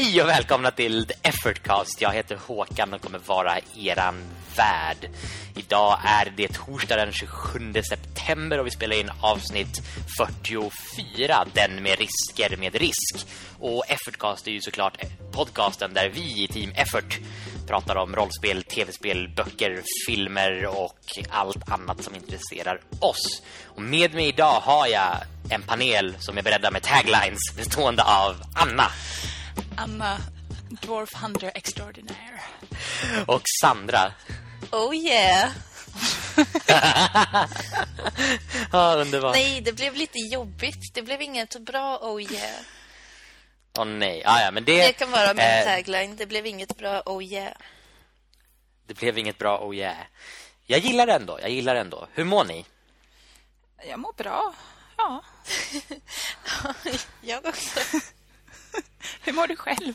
Hej och välkomna till The Effortcast. Jag heter Håkan och kommer vara eran värd. Idag är det torsdag den 27 september och vi spelar in avsnitt 44, den med risker med risk. Och Effortcast är ju såklart podcasten där vi i Team Effort pratar om rollspel, tv-spel, böcker, filmer och allt annat som intresserar oss. Och med mig idag har jag en panel som är beredda med taglines bestående av Anna. Anna, Dwarf Hunter Extraordinaire. Och Sandra. Oh yeah. ja, underbart. Nej, det blev lite jobbigt. Det blev inget bra oh yeah. Åh oh, nej. Ah, ja, men det, det kan vara min eh, tagline. Det blev inget bra oh yeah. Det blev inget bra oh yeah. Jag gillar det ändå. Jag gillar det ändå. Hur mår ni? Jag mår bra. Ja. jag också. Hur mår du själv?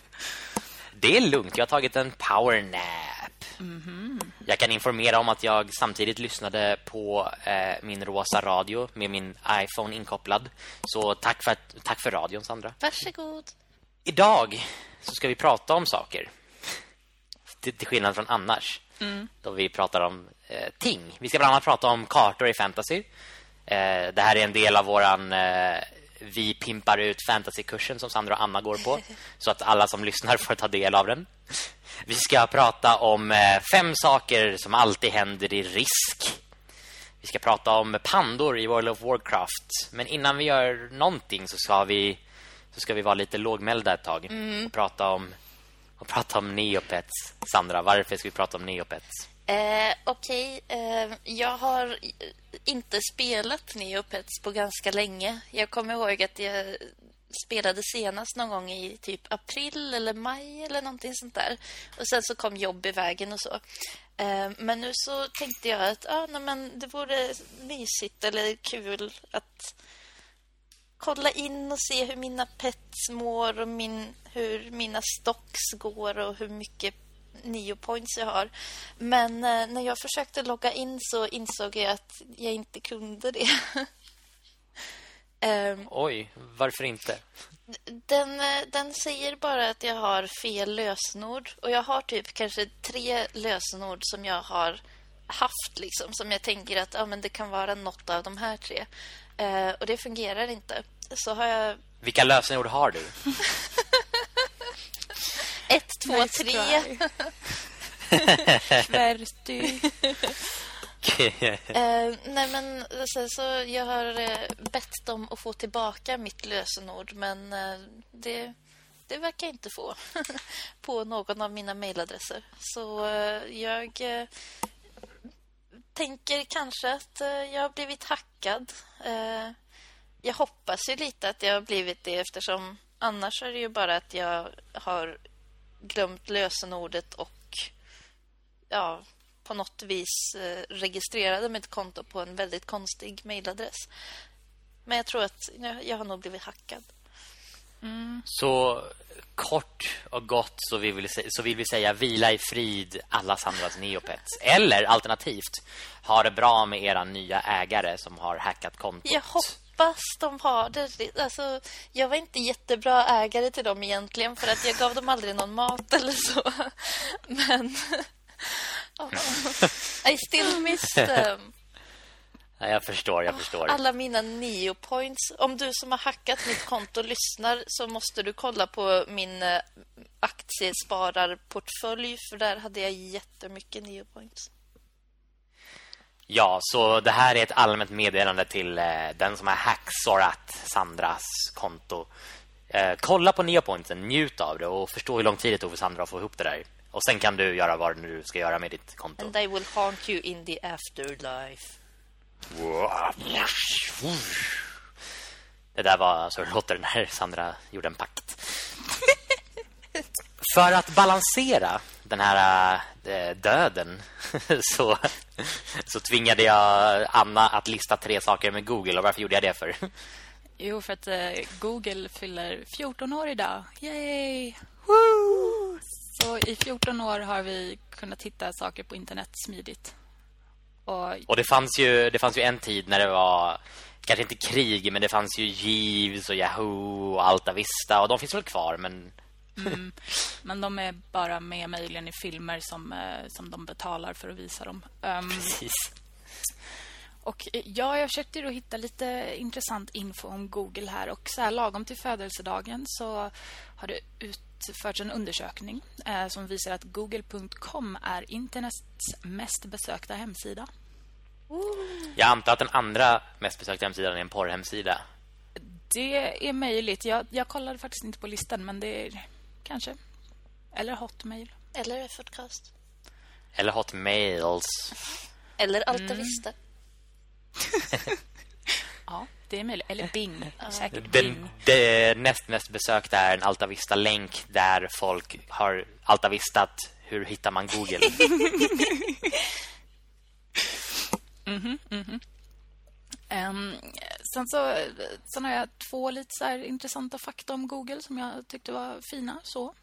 Det är lugnt. Jag har tagit en power nap. Mm -hmm. Jag kan informera om att jag samtidigt lyssnade på eh, min rosa radio med min iPhone inkopplad. Så tack för, tack för radion, Sandra. Varsågod. Idag så ska vi prata om saker. Till, till skillnad från annars. Mm. Då vi pratar om eh, ting. Vi ska bland annat prata om kartor i fantasy. Eh, det här är en del av våran eh, vi pimpar ut fantasykursen som Sandra och Anna går på så att alla som lyssnar får ta del av den. Vi ska prata om eh, fem saker som alltid händer i risk. Vi ska prata om pandor i World of Warcraft. Men innan vi gör någonting så ska vi så ska vi vara lite lågmälda ett tag mm. och prata om och prata om Neopets. Sandra, varför ska vi prata om Neopets? Eh, Okej, okay. eh, jag har inte spelat Neopets på ganska länge. Jag kommer ihåg att jag spelade senast någon gång i typ april eller maj eller någonting sånt där. Och sen så kom jobb i vägen och så. Eh, men nu så tänkte jag att ah, nej, men det vore mysigt eller kul att kolla in och se hur mina pets mår och min, hur mina stocks går och hur mycket nio points jag har. Men eh, när jag försökte logga in så insåg jag att jag inte kunde det. um, Oj, varför inte? Den, eh, den säger bara att jag har fel lösenord. Och jag har typ kanske tre lösenord som jag har haft liksom. Som jag tänker att ja, men det kan vara något av de här tre. Uh, och det fungerar inte. Så har jag... Vilka lösenord har du? Ett, två, nice tre. Kverty. uh, nej men så, så jag har uh, bett dem att få tillbaka mitt lösenord men uh, det, det verkar inte få på någon av mina mejladresser. Så jag tänker kanske att jag har blivit hackad. jag hoppas ju lite att jag har blivit det eftersom annars är det ju bara att jag har glömt lösenordet och ja, på något vis eh, registrerade mitt konto på en väldigt konstig mejladress. Men jag tror att jag, jag har nog blivit hackad. Mm. Så kort och gott så vill, vi, så vill vi säga vila i frid alla Sandras neopets. Eller alternativt, ha det bra med era nya ägare som har hackat kontot. Jag hoppas hoppas de har det. Alltså, jag var inte jättebra ägare till dem egentligen för att jag gav dem aldrig någon mat eller så. Men oh, I still miss them. Ja, jag förstår, jag förstår. Alla mina nio points. Om du som har hackat mitt konto lyssnar så måste du kolla på min eh, aktiespararportfölj för där hade jag jättemycket nio points. Ja, så det här är ett allmänt meddelande till eh, den som har hacksorat Sandras konto. Eh, kolla på neopointsen, njut av det och förstå hur lång tid det tog för Sandra att få ihop det där. Och sen kan du göra vad du ska göra med ditt konto. And they will haunt you in the afterlife. Det där var så det låter när Sandra gjorde en pakt. För att balansera den här äh, döden så, så tvingade jag Anna att lista tre saker med Google. Och varför gjorde jag det för? Jo, för att äh, Google fyller 14 år idag. Yay! Woo! Så i 14 år har vi kunnat hitta saker på internet smidigt. Och, och det, fanns ju, det fanns ju en tid när det var kanske inte krig, men det fanns ju Jeeves och Yahoo och Alta Vista. Och de finns väl kvar, men Mm. Men de är bara med möjligen i filmer som, eh, som de betalar för att visa dem. Um, Precis. och eh, ja, jag försökte då hitta lite intressant info om Google här. Och så här lagom till födelsedagen så har det utförts en undersökning eh, som visar att google.com är internets mest besökta hemsida. Jag antar att den andra mest besökta hemsidan är en porrhemsida. Det är möjligt. Jag, jag kollade faktiskt inte på listan, men det är kanske. Eller Hotmail. Eller Effortcast. Eller Hotmails. Eller Alta Vista. Ja, det är möjligt. Eller Bing. Säkert Den, Bing. det näst mest besökta är en Alta Vista-länk där folk har Alta Vistat. Hur hittar man Google? Ehm, sen, så, sen har jag två lite så här intressanta fakta om Google som jag tyckte var fina. Så.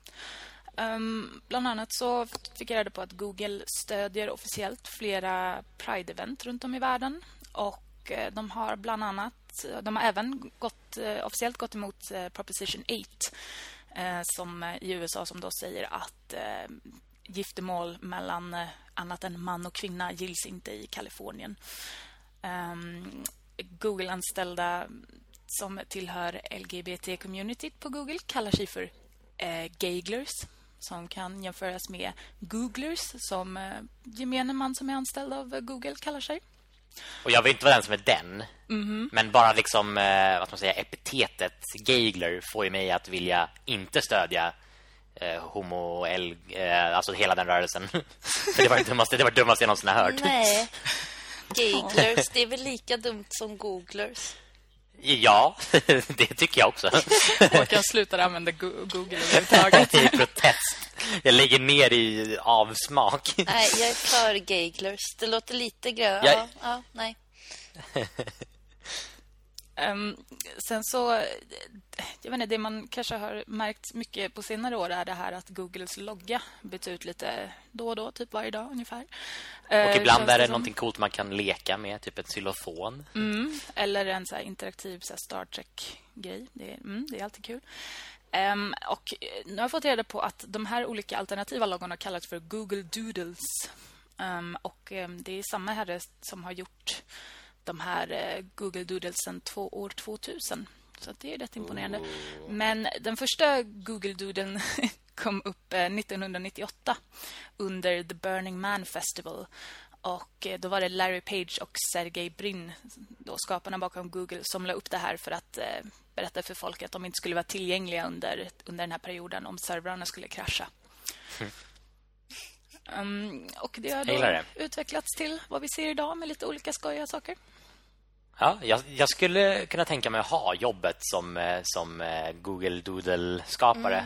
Ehm, bland annat så fick jag reda på att Google stödjer officiellt flera Pride-event runt om i världen. Och eh, de har bland annat de har även gått, eh, officiellt gått emot eh, Proposition 8 eh, som i USA som då säger att eh, giftermål mellan annat än man och kvinna gills inte i Kalifornien. Um, Google-anställda som tillhör LGBT-communityt på Google kallar sig för eh, gayglers som kan jämföras med googlers som eh, gemene man som är anställd av Google kallar sig. Och jag vet inte vad den som är den. Men bara liksom, eh, vad ska man säga, epitetet gaygler får ju mig att vilja inte stödja eh, homo, L, eh, alltså hela den rörelsen. För det var det dummaste, det var det dummaste jag någonsin har hört. Nej. Gigglers, det är väl lika dumt som googlers. Ja, det tycker jag också. Och jag slutar använda Go- Google överhuvudtaget. I protest. Jag lägger ner i avsmak. Nej, jag är för gigglers. Det låter lite grön. Jag- Ja, ja, nej. Ehm, sen så, jag vet inte, det man kanske har märkt mycket på senare år är det här att Googles logga byts ut lite då och då, typ varje dag ungefär. Eh, Och ibland är det som. någonting coolt man kan leka med, typ ett xylofon. Mm, eller en så interaktiv så Star Trek-grej. Det, är- mm, det är alltid kul. Ehm, och eh, nu har jag fått reda på att de här olika alternativa loggorna kallas för Google Doodles. Ehm, och ehm, det är samma herre som har gjort de här eh, Google Doodles sedan två år 2000. Så det är rätt imponerande. Men den första Google Doodlen kom upp eh, 1998 under The Burning Man Festival. Och eh, då var det Larry Page och Sergey Brin, då skaparna bakom Google, som la upp det här för att eh, berätta för folk att de inte skulle vara tillgängliga under, under den här perioden om servrarna skulle krascha. Um, och det har det. utvecklats till vad vi ser idag med lite olika skojiga saker. Ja, jag, jag skulle kunna tänka mig att ha jobbet som, eh, som eh, Google Doodle-skapare.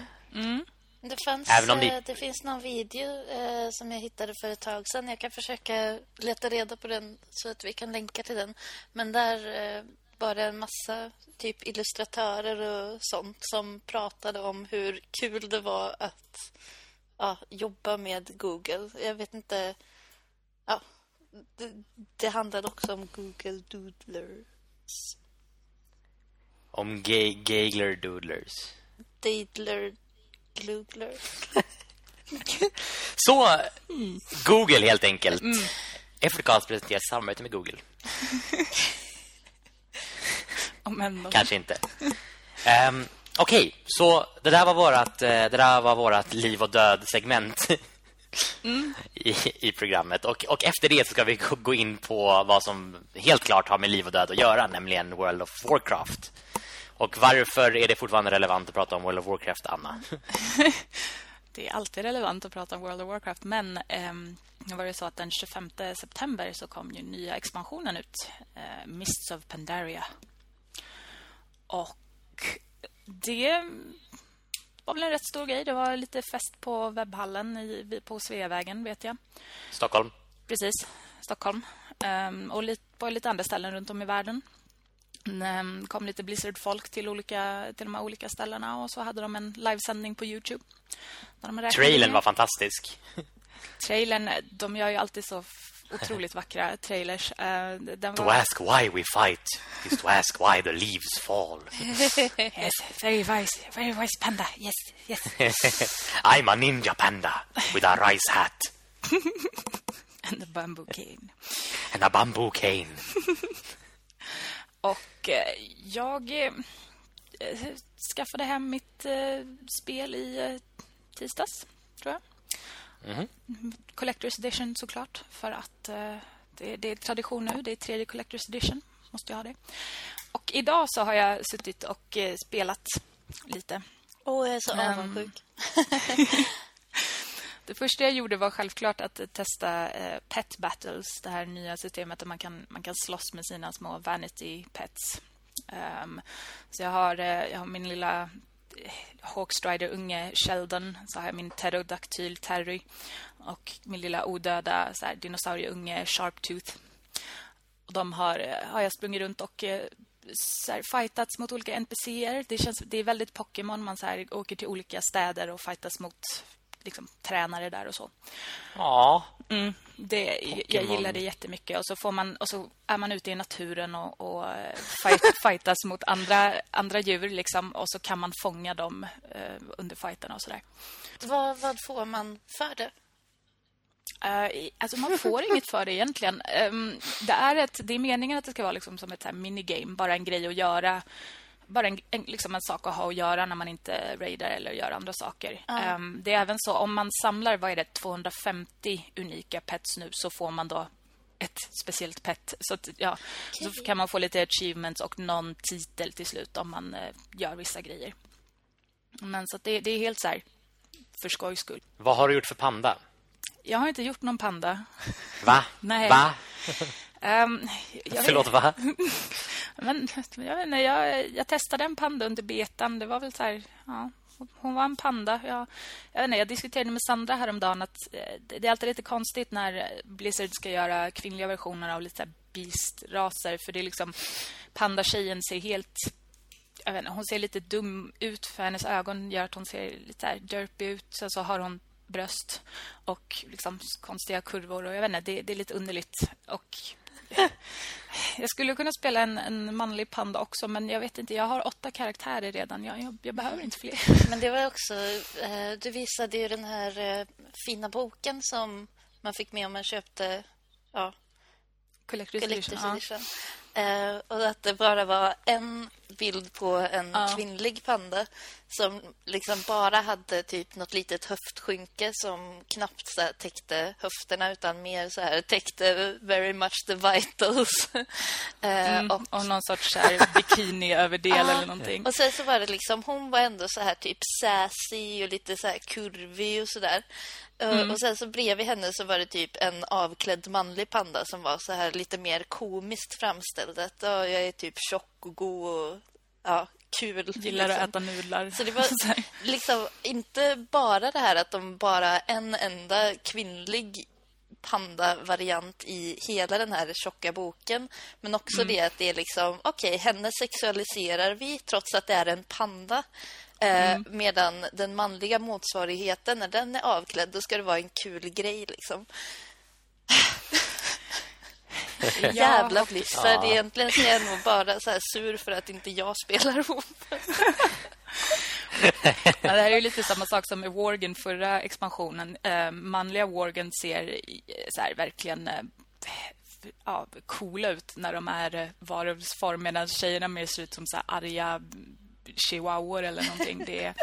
Det, fanns, Även om ni- eh, det finns någon video eh, som jag hittade för ett tag sedan. Jag kan försöka leta reda på den så att vi kan länka till den. Men där eh, var det en massa typ illustratörer och sånt som pratade om hur kul det var att ja, jobba med Google. Jag vet inte... Ja, det, det handlade också om Google Doodlers. Om gay, Gaygler Doodlers. Daedler... Gloogler. Så, Google helt enkelt. Effortcast presenterar samarbete med Google. Om Kanske inte. Um, Okej, så det där var vårat, eh, det där var vårat liv och död segment i, i programmet. Och, och efter det så ska vi gå- gå in på vad som helt klart har med liv och död att göra, nämligen World of Warcraft. Och varför är det fortfarande relevant att prata om World of Warcraft, Anna? Det är alltid relevant att prata om World of Warcraft men ehm, nu var det så att den 25 september så kom ju nya expansionen ut, eh, Mists of Pandaria. Och det var väl en rätt stor grej. Det var lite fest på webbhallen i, på Sveavägen, vet jag. Stockholm? Precis, Stockholm. Ehm, och lite, på lite andra ställen runt om i världen. Det kom lite Blizzard-folk till, olika, till de här olika ställena och så hade de en livesändning på Youtube. Där de Trailern var fantastisk. Trailern, de gör ju alltid så otroligt vackra trailers. Uh, den var... To ask why we fight is to ask why the leaves fall. yes, very wise, very wise panda. Yes, yes. I'm a ninja panda with a rice hat. And a bamboo cane. And a bamboo cane. Och eh, jag eh, skaffade hem mitt eh, spel i eh, tisdags, tror jag. Mm -hmm. Collector's Edition såklart, för att eh, det, det, är tradition nu. Det är tredje Collector's Edition, måste jag ha det. Och idag så har jag suttit och eh, spelat lite. Åh, oh, jag är så ehm, avundsjuk. Det första jag gjorde var självklart att testa eh, Pet Battles, det här nya systemet där man kan, man kan slåss med sina små vanity pets. Um, så jag har, eh, jag har min lilla Hawkstrider-unge Sheldon, så har jag min pterodactyl Terry och min lilla odöda så här, dinosaurieunge Sharptooth. Och de har, eh, har jag sprungit runt och eh, så här, fightats mot olika NPCer. Det, känns, det är väldigt Pokémon. Man så här, åker till olika städer och fightas mot liksom, tränare där och så. Ja. Mm, det, jag gillar det jättemycket. Och så, får man, och så är man ute i naturen och, och eh, fight, fightas mot andra, andra djur. Liksom, och så kan man fånga dem eh, under fighterna och sådär. Vad, vad får man för det? Uh, alltså man får inget för det egentligen. Um, det, är ett, det är meningen att det ska vara liksom som ett så minigame. Bara en grej att göra bara en, en, liksom en sak att ha att göra när man inte raidar eller gör andra saker. Mm. Um, det är även så, om man samlar vad är det, 250 unika pets nu så får man då ett speciellt pet. Så, att, ja, okay. så kan man få lite achievements och någon titel till slut om man uh, gör vissa grejer. Men så det, det, är helt så här för skojs skull. Vad har du gjort för panda? Jag har inte gjort någon panda. Va? Nej. Va? Um, Förlåt, va? Men jag, vet inte, jag, jag testade en panda under betan. Det var väl så här, ja, hon var en panda. Jag, jag, vet inte, jag diskuterade med Sandra häromdagen att eh, det är alltid lite konstigt när eh, Blizzard ska göra kvinnliga versioner av lite beast-raser. För det är liksom, panda-tjejen ser helt... Jag vet inte, hon ser lite dum ut för hennes ögon gör att hon ser lite här derpy ut. Sen så har hon bröst och liksom konstiga kurvor. Och jag vet inte, det, det är lite underligt. Och jag skulle kunna spela en, en, manlig panda också, men jag vet inte. Jag har åtta karaktärer redan. Jag, jag, jag behöver inte fler. Men det var också... Eh, du visade ju den här eh, fina boken som man fick med om man köpte... Ja, Collector's, Edition. Ja. Uh, och att det bara var en bild på en ja. kvinnlig panda som liksom bara hade typ något litet höftskynke som knappt så här, täckte höfterna utan mer så här täckte very much the vitals. uh, mm, och, och någon sorts bikini-överdel uh, eller någonting. Och sen så var det liksom, hon var ändå så här typ sassy och lite så här kurvig och sådär. Eh, mm. Och sen så bredvid henne så var det typ en avklädd manlig panda som var så här lite mer komiskt framställd. Att jag är typ tjock och god och ja, kul. Gillar liksom. att äta nudlar. Så det var liksom inte bara det här att de bara en enda kvinnlig panda-variant i hela den här tjocka boken. Men också mm. det att det är liksom, okej, okay, henne sexualiserar vi trots att det är en panda. Eh, mm. medan den manliga motsvarigheten, när den är avklädd, då ska det vara en kul grej liksom. ja. Jävla Blizzard. Ja. Egentligen så är jag nog bara så sur för att inte jag spelar ihop. ja, det här är lite samma sak som med Worgen förra expansionen. Eh, manliga Worgen ser så här, verkligen eh, ja, coola ut när de är eh, varulvsform medan tjejerna mer ser ut som så här arga chihuahuor eller någonting. Det,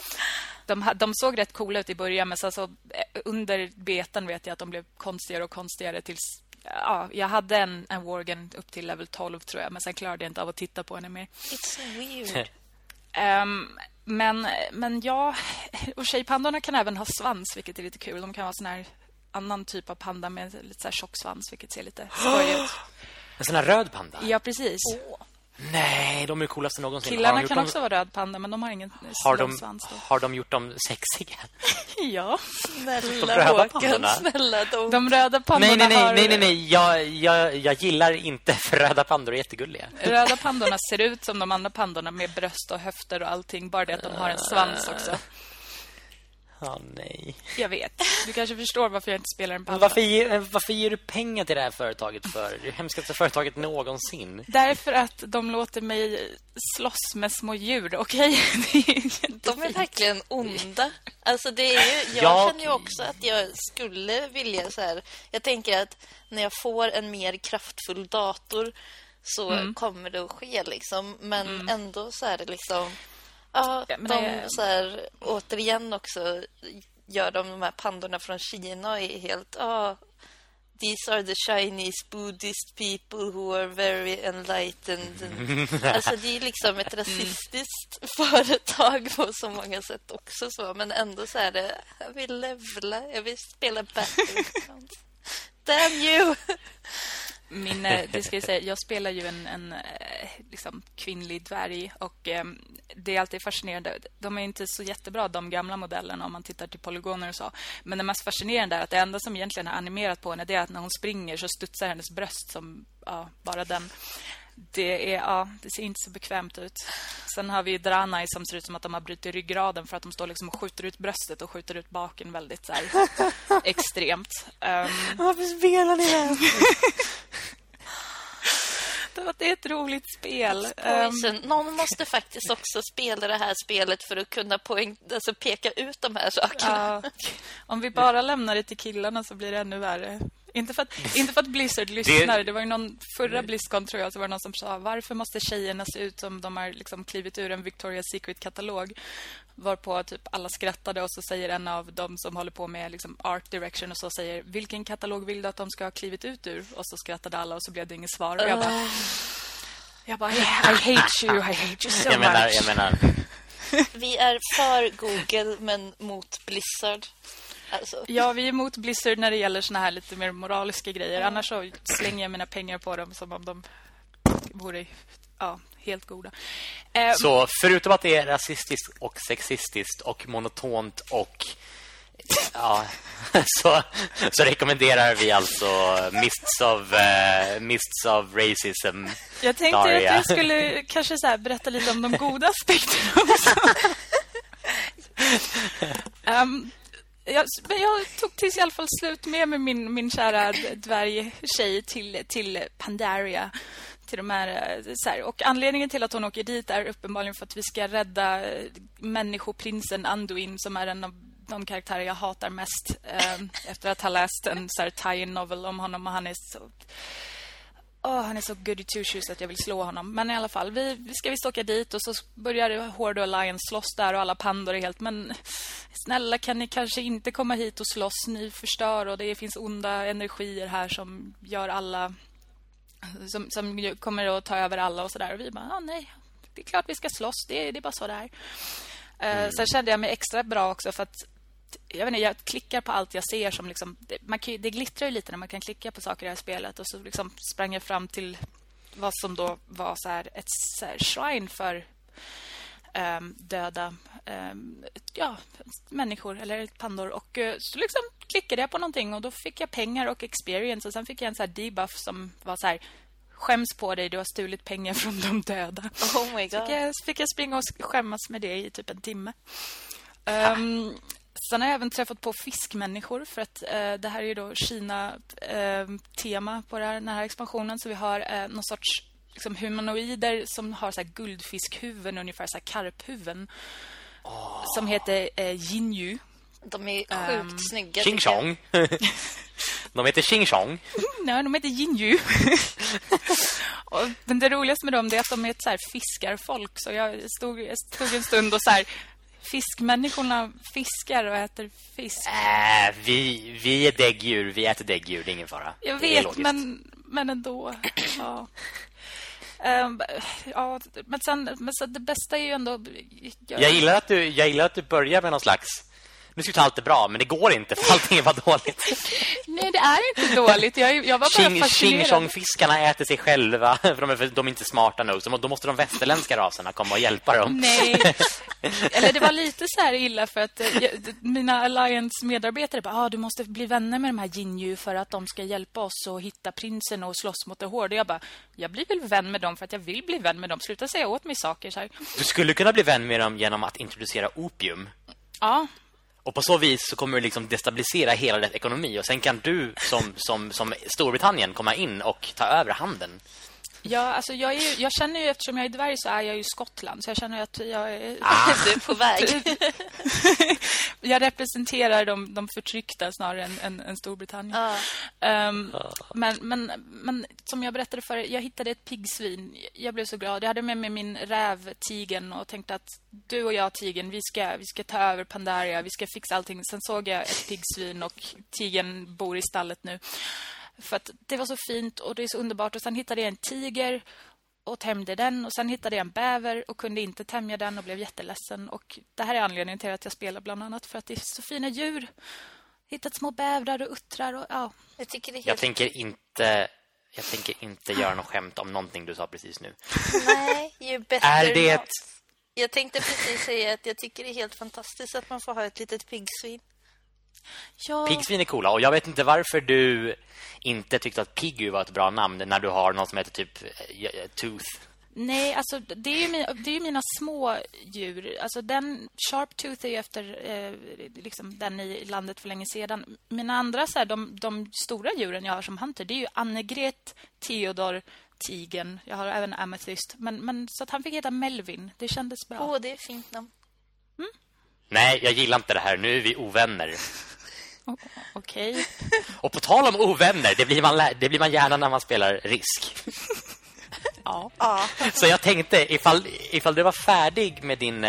de, de såg rätt coola ut i början men så, så eh, under betan vet jag att de blev konstigare och konstigare tills ja, jag hade en, en Worgen upp till level 12 tror jag men sen klarade jag inte av att titta på henne mer. It's so weird. um, men, men ja, och tjejpandorna kan även ha svans vilket är lite kul. De kan ha sån här annan typ av panda med lite så här tjock svans vilket ser lite skoj ut. En sån här röd panda? Ja, precis. Oh. Nej, de är coolaste någonsin. Killarna kan dem... också vara röd panda, men de har ingen har de, svans. Då. Har de gjort dem sexiga? ja. Snälla Håkan, snälla de. De röda pandorna nej, nej, nej, har... nej, nej, nej. Jag, jag, jag gillar inte för röda pandor är jättegulliga. Röda pandorna ser ut som de andra pandorna med bröst och höfter och allting. Bara det att de har en svans också. Ja, nej. Jag vet. Du kanske förstår varför jag inte spelar en padda. varför, ger, varför ger du pengar till det här företaget för? Det hemskaste företaget någonsin. Därför att de låter mig slåss med små djur, okej? Jättefint. De är verkligen onda. Alltså det är ju, jag Jag- känner ju också att jag skulle vilja så här. Jag tänker att när jag får en mer kraftfull dator så Mm. kommer det att ske liksom. Men ändå så är det liksom... Ja, de det- så här, återigen också gör de de här pandorna från Kina och är helt... Ja, These are the Chinese Buddhist people who are very enlightened. Alltså det är liksom ett rasistiskt företag på så många sätt också så. Men ändå så är det, jag vill levla, jag vill spela Battlegrounds. Damn you! Min, eh, det ska jag säga, jag spelar ju en, en eh, liksom kvinnlig dvärg och eh, det är alltid fascinerande. De är inte så jättebra, de gamla modellerna, om man tittar till polygoner och så. Men det mest fascinerande är att det enda som egentligen har animerat på henne det är att när hon springer så studsar hennes bröst som ja, bara den. Det, är, ja, det ser inte så bekvämt ut. Sen har vi Dranai som ser ut som att de har brutit ryggraden för att de står liksom och skjuter ut bröstet och skjuter ut baken väldigt så här, extremt. Um, Varför spelar ni det? det är ett roligt spel. Poison. Någon måste faktiskt också spela det här spelet för att kunna poäng, alltså peka ut de här sakerna. Ja, om vi bara lämnar det till killarna så blir det ännu värre. Inte för att, inte för att Blizzard lyssnar. Det var ju någon förra Blizzcon tror jag så var det någon som sa varför måste tjejerna se ut som de har liksom klivit ur en Victoria's Secret-katalog? Varpå typ alla skrattade och så säger en av dem som håller på med liksom art direction och så säger vilken katalog vill du att de ska ha klivit ut ur? Och så skrattade alla och så blev det inget svar. Och jag bara, jag bara yeah, I hate you, I hate you so Jag menar, much. jag menar Vi är för Google men mot Blizzard. Alltså, Ja, vi är emot Blizzard när det gäller såna här lite mer moraliska grejer. Annars så slänger jag mina pengar på dem som om de vore ja, helt goda. Eh, Så förutom att det är rasistiskt och sexistiskt och monotont och ja, så, så rekommenderar vi alltså Mists of, uh, Mists of Racism. jag tänkte att Daria. jag skulle kanske så här berätta lite om de goda aspekterna också. Ehm, jag, men jag tog tills i alla fall slut med, med min, min kära dvärgtjej till, till Pandaria. Till de här, eh, så här. Och anledningen till att hon åker dit är uppenbarligen för att vi ska rädda eh, människoprinsen Anduin som är en av de karaktärer jag hatar mest eh, efter att ha läst en så här tie-in novel om honom och han är så Åh, han är så goody two shoes att jag vill slå honom. Men i alla fall, vi, vi ska visst åka dit och så börjar Horde och Alliance slåss där och alla pandor är helt... Men snälla, kan ni kanske inte komma hit och slåss? Ni förstör och det finns onda energier här som gör alla... Som, som kommer att ta över alla och sådär. Och vi bara, ah, nej, det är klart vi ska slåss. Det, är- det är bara så det är. Eh, Sen kände jag mig extra bra också för att jag, vet inte, jag klickar på allt jag ser som liksom, det, man kan, det glittrar ju lite när man kan klicka på saker i det här spelet och så liksom sprang jag fram till vad som då var så här ett så här shrine för ehm, döda ehm, ja, människor eller pandor och eh, så liksom klickade jag på någonting och då fick jag pengar och experience och sen fick jag en så här debuff som var så här skäms på dig, du har stulit pengar från de döda. oh my Så god. fick jag, fick jag springa och skämmas med det i typ en timme. Um, sen har jag även träffat på fiskmänniskor för att eh, det här är ju då Kina-tema på det här, den här expansionen. Så vi har uh, någon sorts liksom, humanoider som har så här guldsfiskhuvuden, ungefär så här karphuvuden. Som heter uh, Jinju. De är sjukt Ehm, snygga. Ching tycker jag. Chong. De heter Ching Chong. Nej, de heter Jinju. och, men det roligaste med dem är att de är ett så här fiskarfolk. Så jag stod, jag stod en stund och så här... Fiskmänniskorna fiskar och äter fisk. Äh, vi, vi är däggdjur, vi äter däggdjur, det är ingen fara. Jag vet, men, men ändå. Ja. Ehm, ja, men sen, men så det bästa är ju ändå... Jag, Jag gillar, att du, jag gillar att du börjar med någon slags... Nu ska vi ta allt är bra, men det går inte för allting är bara dåligt. Nej, det är inte dåligt. Jag, jag var bara Ching, fascinerad. fiskarna äter sig själva för de är, för de är inte smarta nog. Så då måste de västerländska raserna komma och hjälpa dem. Nej. Eller det var lite så här illa för att eh, jag, mina Alliance-medarbetare bara, ah, du måste bli vänner med de här Jinju för att de ska hjälpa oss att hitta prinsen och slåss mot det hårda. Jag bara, jag blir väl vän med dem för att jag vill bli vän med dem. Sluta säga åt mig saker så här. Du skulle kunna bli vän med dem genom att introducera opium. Ja, och på så vis så kommer det liksom destabilisera hela din ekonomi och sen kan du som, som, som Storbritannien komma in och ta över handeln. Ja, alltså jag, är, jag känner ju, eftersom jag är dvärg så är jag ju Skottland. Så jag känner att jag är... Ah. Du är på väg. jag representerar de, de förtryckta snarare än, än, än Storbritannien. Ah. Um, men, men, men som jag berättade för jag hittade ett piggsvin. Jag blev så glad. Jag hade med mig min räv, tigen och tänkte att du och jag, tigen, vi ska, vi ska ta över Pandaria. Vi ska fixa allting. Sen såg jag ett piggsvin och tigen bor i stallet nu. För att det var så fint och det är så underbart. Och sen hittade jag en tiger och tämjde den. Och sen hittade jag en bäver och kunde inte tämja den och blev jätteledsen. Och det här är anledningen till att jag spelar bland annat. För att det är så fina djur. Hittat små bävrar och uttrar och ja. Jag, tycker det helt... jag tänker inte... Jag tänker inte göra något skämt om någonting du sa precis nu. Nej, ju bättre Är det not. Jag tänkte precis säga att jag tycker det är helt fantastiskt att man får ha ett litet piggsvin. Ja. Piggsvin är coola och jag vet inte varför du inte tyckte att Piggy var ett bra namn när du har något som heter typ eh, Tooth. Nej, alltså det är ju mina, det är mina små djur. Alltså den Sharp Tooth är ju efter eh, liksom den i landet för länge sedan. Mina andra så här, de, de stora djuren jag har som hunter, det är ju Annegret, Theodor, Tigen. Jag har även Amethyst. Men, men så att han fick heta Melvin. Det kändes bra. Åh, det är fint namn. Nej, jag gillar inte det här. Nu är vi ovänner. Okej. Och på tal om ovänner, det blir man, det blir man gärna när man spelar risk. Ja. Så jag tänkte, ifall, ifall du var färdig med din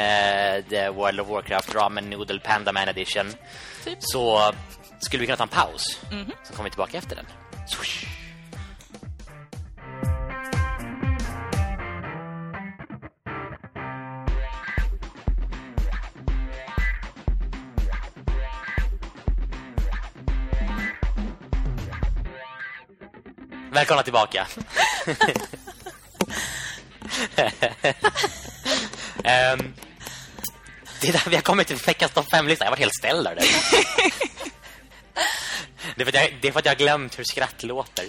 The World of Warcraft Ramen Noodle Panda Man Edition Typ. så skulle vi kunna ta en paus. Så kommer vi tillbaka efter den. Swoosh. Välkomna tillbaka. Ehm, det är där vi har kommit till veckans topp 5-lista. Jag var helt ställd där. Det är, för att jag, det är för att jag har glömt hur skratt låter.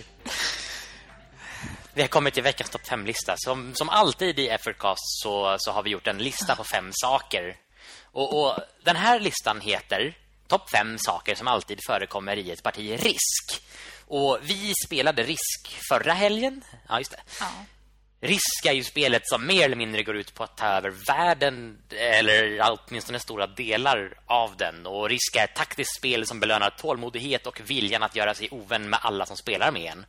Vi har kommit till veckans topp 5-lista. Som, som alltid i Effortcast så, så har vi gjort en lista på fem saker. Och, och den här listan heter Topp 5 saker som alltid förekommer i ett parti Risk. Och vi spelade Risk förra helgen. Ja, just det. Ja. Risk är ju spelet som mer eller mindre går ut på att ta över världen eller åtminstone stora delar av den. Och Risk är ett taktiskt spel som belönar tålmodighet och viljan att göra sig ovän med alla som spelar med en.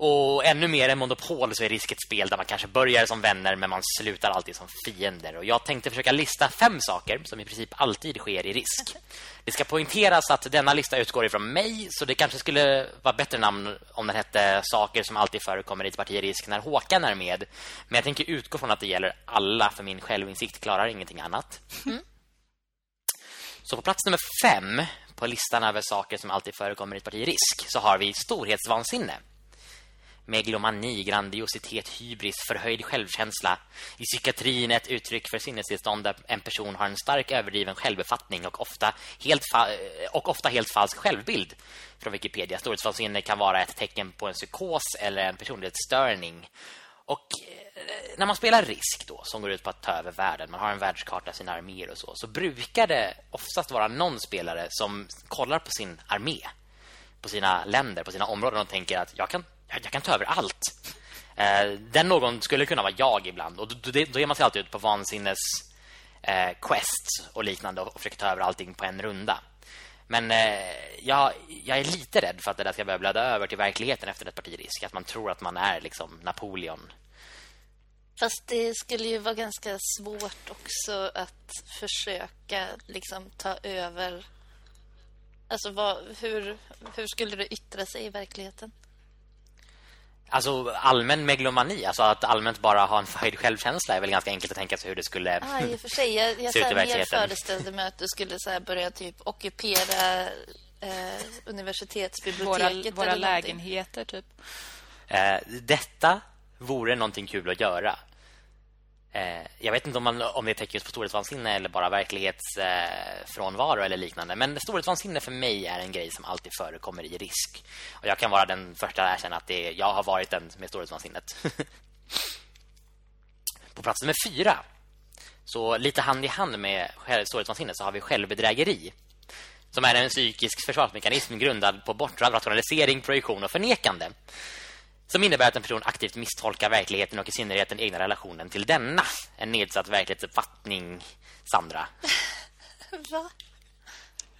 Och ännu mer än Monopol så är Risk ett spel där man kanske börjar som vänner men man slutar alltid som fiender. Och jag tänkte försöka lista fem saker som i princip alltid sker i Risk. Det ska poängteras att denna lista utgår ifrån mig så det kanske skulle vara bättre namn om den hette saker som alltid förekommer i ett parti Risk när Håkan är med. Men jag tänker utgå från att det gäller alla för min självinsikt klarar ingenting annat. Så på plats nummer fem på listan över saker som alltid förekommer i ett parti Risk så har vi storhetsvansinne. Megalomani, grandiositet, hybris, förhöjd självkänsla. I psykiatrin ett uttryck för sinnestillstånd där en person har en stark överdriven självbefattning och ofta helt, fa- och ofta helt falsk självbild. Från Wikipedia. Storhetsvansinne kan vara ett tecken på en psykos eller en personlighetsstörning. Och eh, när man spelar risk då, som går ut på att ta över världen, man har en världskarta, sina arméer och så, så brukar det oftast vara någon spelare som kollar på sin armé, på sina länder, på sina områden och tänker att jag kan, jag, jag kan ta över allt. Eh, den någon skulle kunna vara jag ibland. Och då, då, då är man sig alltid ut på vansinnes eh, quests och liknande och försöker ta över allting på en runda. Men eh, jag, jag är lite rädd för att det där ska börja blöda över till verkligheten efter ett partirisk. Att man tror att man är liksom Napoleon. Fast det skulle ju vara ganska svårt också att försöka liksom ta över... Alltså vad, hur, hur skulle det yttra sig i verkligheten? Alltså allmän megalomani, alltså att allmänt bara ha en förhöjd självkänsla är väl ganska enkelt att tänka sig hur det skulle... Ah, i och för sig, jag, jag Ser ut i verkligheten. föreställde mig att du skulle så här, börja typ ockupera eh, universitetsbiblioteket. Våra, eller våra lägenheter typ. Eh, detta vore någonting kul att göra. Eh, jag vet inte om, man, om det täcker just på storhetsvansinne eller bara verklighetsfrånvaro eh, eller liknande. Men storhetsvansinne för mig är en grej som alltid förekommer i risk. Och jag kan vara den första att erkänna att det, jag har varit den med storhetsvansinnet. på plats nummer fyra Så lite hand i hand med storhetsvansinne så har vi självbedrägeri. Som är en psykisk försvarsmekanism grundad på bortrad rationalisering, projektion och förnekande. Som innebär att en person aktivt misstolkar verkligheten och i synnerhet den egna relationen till denna. En nedsatt verklighetsuppfattning, Sandra. Va?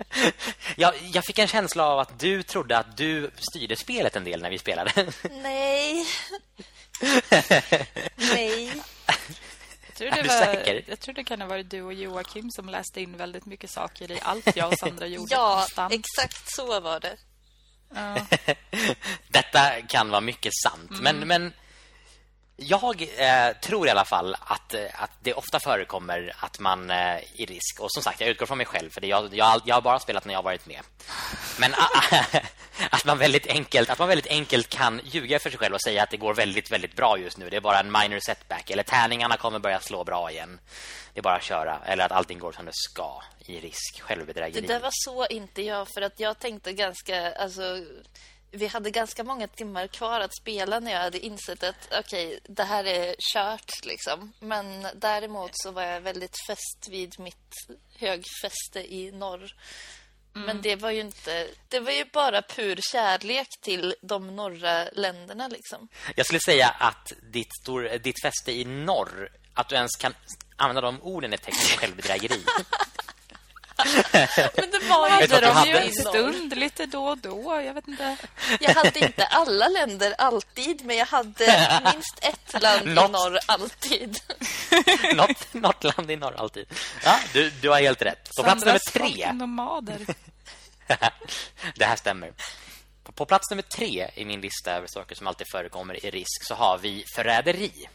jag, jag fick en känsla av att du trodde att du styrde spelet en del när vi spelade. Nej. Nej. Jag tror, det var, säker? jag tror det kan ha varit du och Joakim som läste in väldigt mycket saker i allt jag och Sandra gjorde. Ja, exakt så var det. Ja. Detta kan vara mycket sant. Men, men jag eh, tror i alla fall att, eh, att det ofta förekommer att man eh, i risk... Och som sagt, jag utgår från mig själv, för det, jag, jag, jag har bara spelat när jag har varit med. Men att, man väldigt enkelt, att man väldigt enkelt kan ljuga för sig själv och säga att det går väldigt, väldigt bra just nu. Det är bara en minor setback. Eller tärningarna kommer börja slå bra igen. Det är bara att köra. Eller att allting går som det ska i risk. Självbedrägeri. Det där var så inte jag, för att jag tänkte ganska... Alltså, vi hade ganska många timmar kvar att spela när jag hade insett att okej, det här är kört. Liksom. Men däremot så var jag väldigt fäst vid mitt högfäste i norr. Men det var ju inte... Det var ju bara pur kärlek till de norra länderna. Liksom. Jag skulle säga att ditt, stor, ditt fäste i norr, att du ens kan använda de orden är tecken på självbedrägeri. Men det var ju hade de hade- ju en stund lite då och då. Jag vet inte. Jag hade inte alla länder alltid, men jag hade minst ett land Något. i norr alltid. något, något land i norr alltid. Ja, du, du har helt rätt. På plats nummer tre. nomader. det här stämmer. På- På plats nummer tre i min lista över saker som alltid förekommer i risk så har vi förräderi.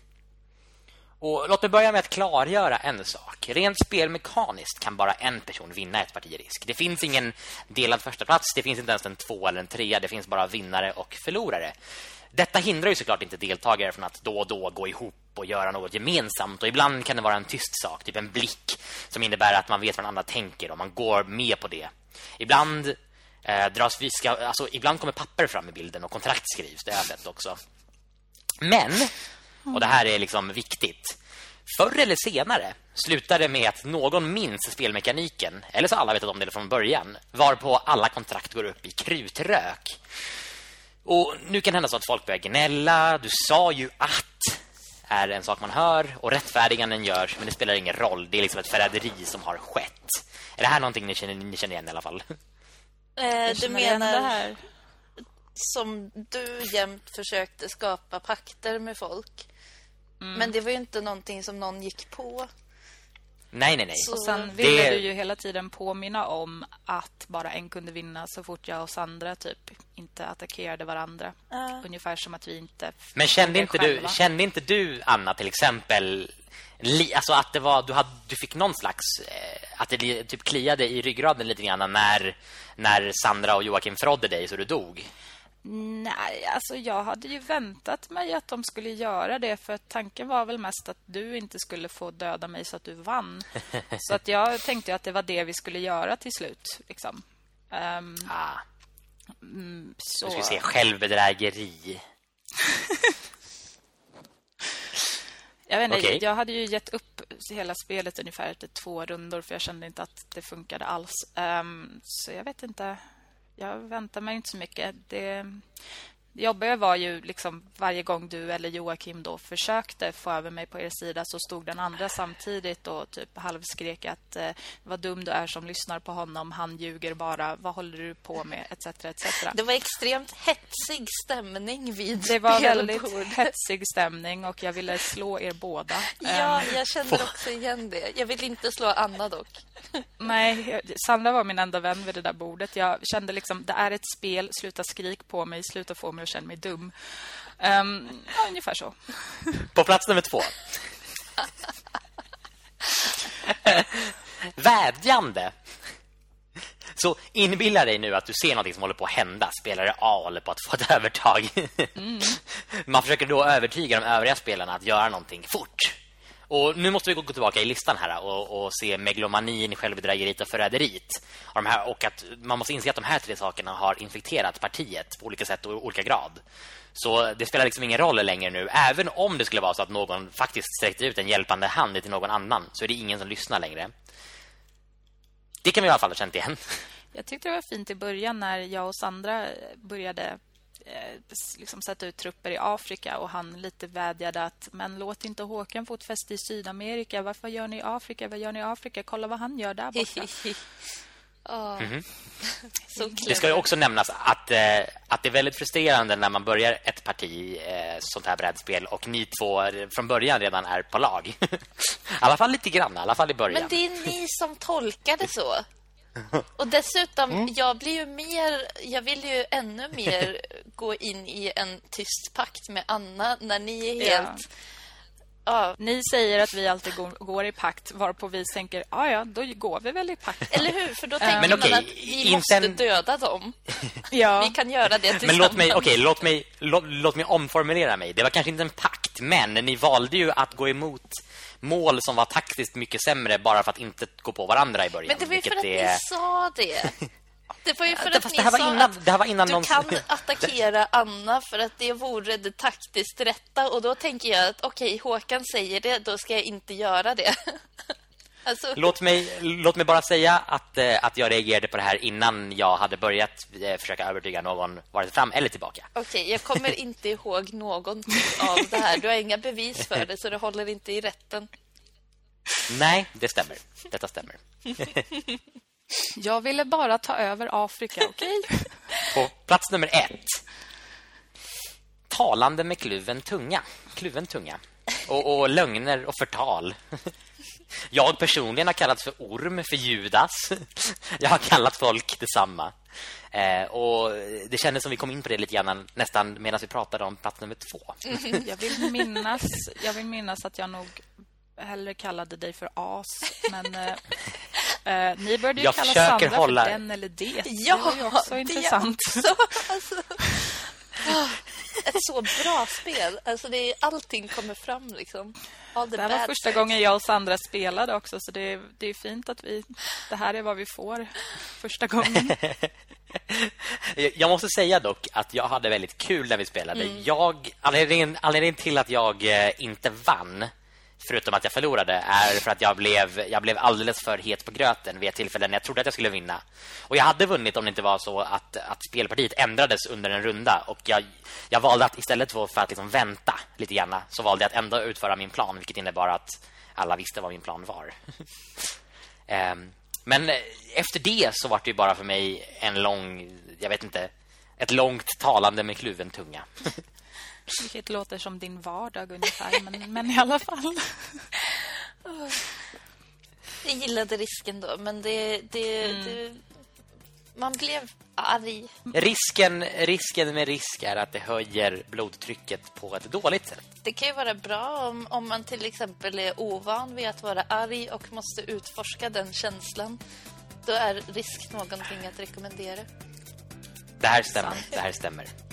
Och låt mig börja med att klargöra en sak. Rent spelmekaniskt kan bara en person vinna ett parti i risk. Det finns ingen delad första plats, det finns inte ens en två eller en trea, det finns bara vinnare och förlorare. Detta hindrar ju såklart inte deltagare från att då och då gå ihop och göra något gemensamt. Och ibland kan det vara en tyst sak, typ en blick som innebär att man vet vad den andra tänker och man går med på det. Ibland eh, dras vi alltså ibland kommer papper fram i bilden och kontrakt skrivs, det har jag sett också. Men, och det här är liksom viktigt. Förr eller senare slutar det med att någon minns spelmekaniken, eller så alla vet om det från början, varpå alla kontrakt går upp i krutrök. Och nu kan det hända så att folk börjar gnälla. Du sa ju att är en sak man hör och rättfärdiganden görs, men det spelar ingen roll. Det är liksom ett förräderi som har skett. Är det här någonting ni känner, ni känner igen i alla fall? Eh, du menar det här. som du jämt försökte skapa pakter med folk. Men det var ju inte någonting som någon gick på. Nej, nej, nej. Så- Och sen Det- ville du ju hela tiden påminna om att bara en kunde vinna så fort jag och Sandra typ inte attackerade varandra. Ja. Ungefär som att vi inte... Men kände inte, du, kände inte du, Anna, till exempel... Li, alltså att det var, du, hade, du fick någon slags... Eh, att det li- typ kliade i ryggraden lite grann när, när Sandra och Joakim förrådde dig så du dog. Nej, alltså jag hade ju väntat mig att de skulle göra det för tanken var väl mest att du inte skulle få döda mig så att du vann. så att jag tänkte att det var det vi skulle göra till slut. Liksom. Ehm, Ah, så... nu ska vi se. Självbedrägeri. Jag, vet inte, Okej. jag hade ju gett upp hela spelet ungefär efter två rundor för jag kände inte att det funkade alls. Ehm, så jag vet inte. Jag väntar mig inte så mycket. Det, det jobbiga var ju liksom varje gång du eller Joakim då försökte få över mig på er sida så stod den andra samtidigt och typ halvskrek att eh, vad dum du är som lyssnar på honom. Han ljuger bara. Vad håller du på med? Etc. etc. Det var extremt hetsig stämning vid Det var väldigt hetsig stämning och jag ville slå er båda. Ja, Ehm, jag känner också igen det. Jag vill inte slå Anna dock. Nej, Sandra var min enda vän vid det där bordet. Jag kände liksom, det är ett spel, sluta skrik på mig, sluta få mig att känna mig dum. Ehm, ja, ungefär så. På plats nummer två. Vädjande. Så inbilla dig nu att du ser något som håller på att hända. Spelare A håller på att få ett övertag. Man försöker då övertyga de övriga spelarna att göra någonting fort. Och nu måste vi gå tillbaka i listan här och, och se meglomanin, självbedrägeriet och förräderiet. Och, de här, och att man måste inse att de här tre sakerna har infekterat partiet på olika sätt och i olika grad. Så det spelar liksom ingen roll längre nu. Även om det skulle vara så att någon faktiskt sträckte ut en hjälpande hand till någon annan så är det ingen som lyssnar längre. Det kan vi i alla fall ha känt igen. Jag tyckte det var fint i början när jag och Sandra började liksom sätta ut trupper i Afrika och han lite vädjade att men låt inte Håkan få ett fäste i Sydamerika. Varför gör ni i Afrika? Vad gör ni i Afrika? Kolla vad han gör där borta. oh. mm -hmm. det ska ju också nämnas att, eh, att det är väldigt frustrerande när man börjar ett parti eh, sånt här brädspel och ni två från början redan är på lag. I alla fall lite grann, i alla fall i början. Men det är ni som tolkar det så. Och dessutom, mm. jag blir ju mer... Jag vill ju ännu mer gå in i en tyst pakt med Anna när ni är helt... Ja. Ja. Ni säger att vi alltid går, går i pakt varpå vi tänker, ja ja, då går vi väl i pakt. Eller hur? För då tänker Men man okay, att vi måste en... döda dem. ja. Vi kan göra det tillsammans. Men låt mig, okej, okay, låt mig låt, låt mig omformulera mig. Det var kanske inte en pakt, men ni valde ju att gå emot mål som var taktiskt mycket sämre bara för att inte gå på varandra i början. Men det var ju för att är... ni sa det. Det var ju för att ni det här var sa innan, det här var innan du någon... kan attackera Anna för att det vore det taktiskt rätta. Och då tänker jag att okej, okay, Håkan säger det, då ska jag inte göra det. Alltså... Låt, mig, låt mig bara säga att, eh, att jag reagerade på det här innan jag hade börjat eh, försöka övertyga någon vare fram eller tillbaka. Okej, okay, jag kommer inte ihåg någonting av det här. Du har inga bevis för det, så det håller inte i rätten. Nej, det stämmer. Detta stämmer. Jag ville bara ta över Afrika, okej? Okay? På plats nummer ett. Talande med kluven tunga. Kluven tunga. Och, och lögner och förtal. Jag personligen har kallats för orm för Judas. Jag har kallat folk detsamma. Eh, och det kändes som vi kom in på det lite grann nästan medan vi pratade om plats nummer två. Jag vill minnas, jag vill minnas att jag nog hellre kallade dig för as, men eh, eh ni började ju jag kalla Sandra hålla... för den eller det. Ja, det var ju också intressant. Också, alltså. Ett så bra spel. Alltså det är, allting kommer fram liksom. Det här var första gången jag och Sandra spelade också så det, det är fint att vi det här är vad vi får första gången. jag måste säga dock att jag hade väldigt kul när vi spelade. Mm. Jag anledningen, anledningen till att jag eh, inte vann förutom att jag förlorade är för att jag blev jag blev alldeles för het på gröten vid ett tillfälle när jag trodde att jag skulle vinna. Och jag hade vunnit om det inte var så att att spelpartiet ändrades under en runda och jag jag valde att istället för att liksom vänta lite grann så valde jag att ändå utföra min plan vilket innebar att alla visste vad min plan var. um, men efter det så var det ju bara för mig en lång jag vet inte ett långt talande med kluven tunga. Vilket låter som din vardag ungefär, men, men i alla fall. Jag gillade risken då, men det, det, mm. det, man blev arg. Risken, risken med risk är att det höjer blodtrycket på ett dåligt sätt. Det kan ju vara bra om, om man till exempel är ovan vid att vara arg och måste utforska den känslan. Då är risk någonting att rekommendera. Det här stämmer, det här stämmer.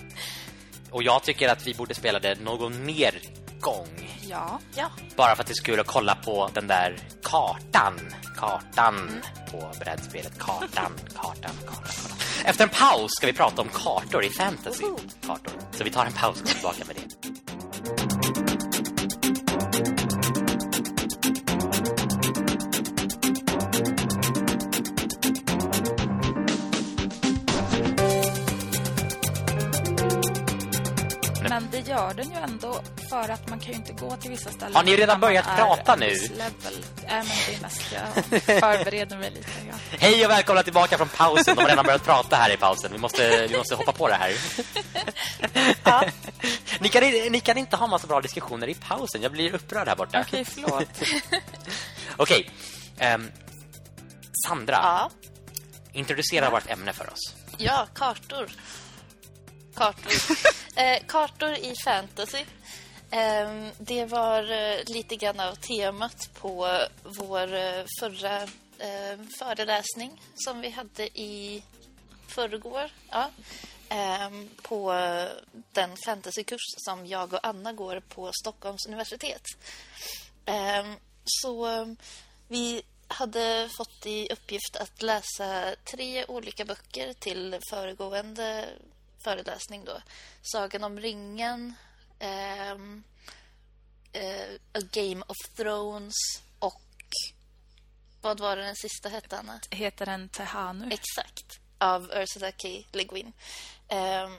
Och jag tycker att vi borde spela det någon mer gång. Ja. ja. Bara för att det skulle kolla på den där kartan. Kartan mm. på brädspelet. Kartan, kartan, kartan, kartan. Efter en paus ska vi prata om kartor i fantasy. Kartor. Så vi tar en paus och kommer tillbaka med det. Det gör den ju ändå för att man kan ju inte gå till vissa ställen. Har ni redan börjat prata nu? Level. Äh, men det är mest jag förbereder mig lite. Ja. Hej och välkomna tillbaka från pausen. De har redan börjat prata här i pausen. Vi måste, vi måste hoppa på det här. Ja. ni, kan, ni kan inte ha massa bra diskussioner i pausen. Jag blir upprörd här borta. Okej, okay, förlåt. Okej. Okay. Um, ehm, Sandra. Ja. Introducera ja. vårt ämne för oss. Ja, kartor kartor. Eh, kartor i fantasy. Eh, det var eh, lite grann av temat på vår eh, förra eh, föreläsning som vi hade i förrgår. Ja. Ehm, på den fantasykurs som jag och Anna går på Stockholms universitet. Ehm, så ehm, vi hade fått i uppgift att läsa tre olika böcker till föregående föreläsning då. Sagan om ringen, ehm, eh, A Game of Thrones och vad var det den sista hette, Anna? Heter den Tehanu? Exakt, av Ursula K. Le Guin. Ehm,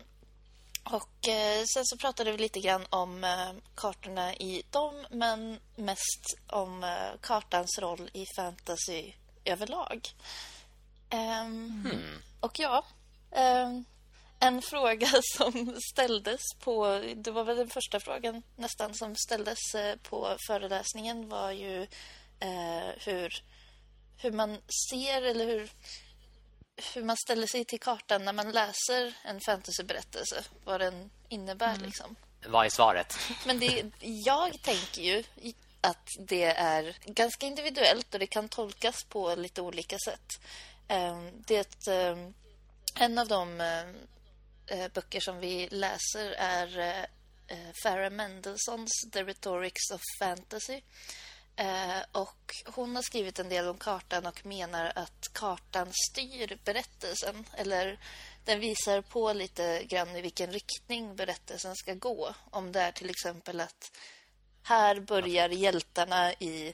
och eh, sen så pratade vi lite grann om eh, kartorna i dem, men mest om eh, kartans roll i fantasy överlag. Ehm, Och ja, ehm, en fråga som ställdes på... Det var väl den första frågan nästan som ställdes eh, på föreläsningen var ju eh, hur, hur man ser eller hur, hur man ställer sig till kartan när man läser en fantasyberättelse. Vad den innebär liksom. Vad är svaret? Men det, jag tänker ju att det är ganska individuellt och det kan tolkas på lite olika sätt. Ehm, Det, ehm, en av de ehm, eh, böcker som vi läser är eh, eh, Farah Mendelssohns The Rhetorics of Fantasy. Eh, och hon har skrivit en del om kartan och menar att kartan styr berättelsen. Eller den visar på lite grann i vilken riktning berättelsen ska gå. Om det är till exempel att här börjar hjältarna i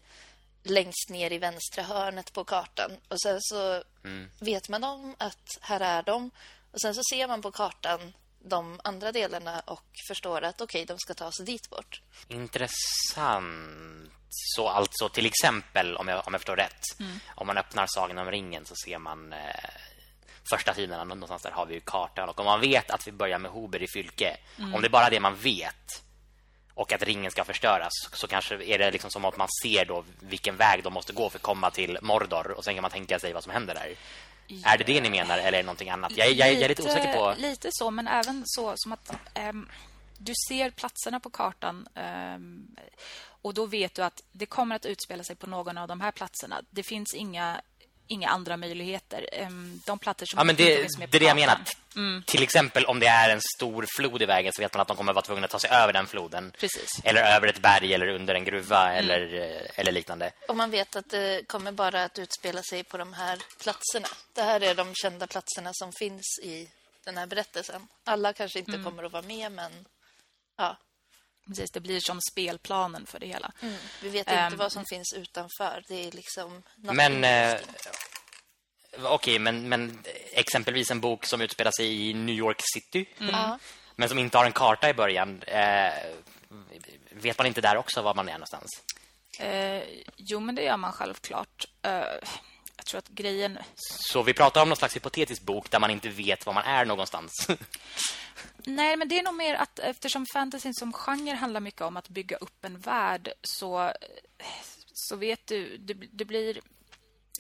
längst ner i vänstra hörnet på kartan. Och sen så vet man om att här är de. Och sen så ser man på kartan de andra delarna och förstår att okej, de ska ta sig dit bort. Intressant. Så alltså till exempel, om jag, om jag förstår rätt, om man öppnar Sagan om ringen så ser man eh, första sidan någonstans där har vi kartan. Och om man vet att vi börjar med Hober i Fylke, om det är bara det man vet och att ringen ska förstöras så kanske är det liksom som att man ser då vilken väg de måste gå för att komma till Mordor och sen kan man tänka sig vad som händer där. Är det det ni menar eller är det någonting annat? Jag, jag, jag är lite osäker på... Lite så, men även så som att ehm, du ser platserna på kartan ehm, och då vet du att det kommer att utspela sig på någon av de här platserna. Det finns inga, inga andra möjligheter. Ehm, de platser som Ja, men det, finns med det är på det jag menar. Mm. Till exempel om det är en stor flod i vägen så vet man att de kommer vara tvungna att ta sig över den floden. Precis. Eller över ett berg eller under en gruva eller, eh, eller liknande. Och man vet att det kommer bara att utspela sig på de här platserna. Det här är de kända platserna som finns i den här berättelsen. Alla kanske inte kommer att vara med, men ja, Precis, det blir som spelplanen för det hela. vi vet inte Ehm. vad som finns utanför. Det är liksom... något Men eh, okej, men, men exempelvis en bok som utspelar sig i New York City Ja. men som inte har en karta i början. Eh, vet man inte där också var man är någonstans? Eh, jo, men det gör man självklart. Eh, jag tror att grejen... Så vi pratar om någon slags hypotetisk bok där man inte vet var man är någonstans. Nej, men det är nog mer att eftersom fantasy som genre handlar mycket om att bygga upp en värld så, så vet du, det, det blir...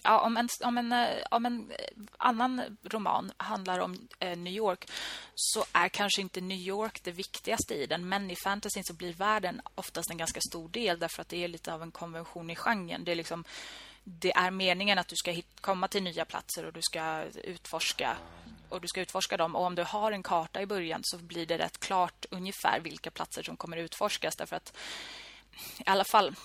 Ja, om, en, om, en, om en annan roman handlar om eh, New York så är kanske inte New York det viktigaste i den. Men i fantasy så blir världen oftast en ganska stor del därför att det är lite av en konvention i genren. Det är, liksom, det är meningen att du ska hit, komma till nya platser och du ska utforska och du ska utforska dem. Och om du har en karta i början så blir det rätt klart ungefär vilka platser som kommer utforskas. Därför att i alla fall,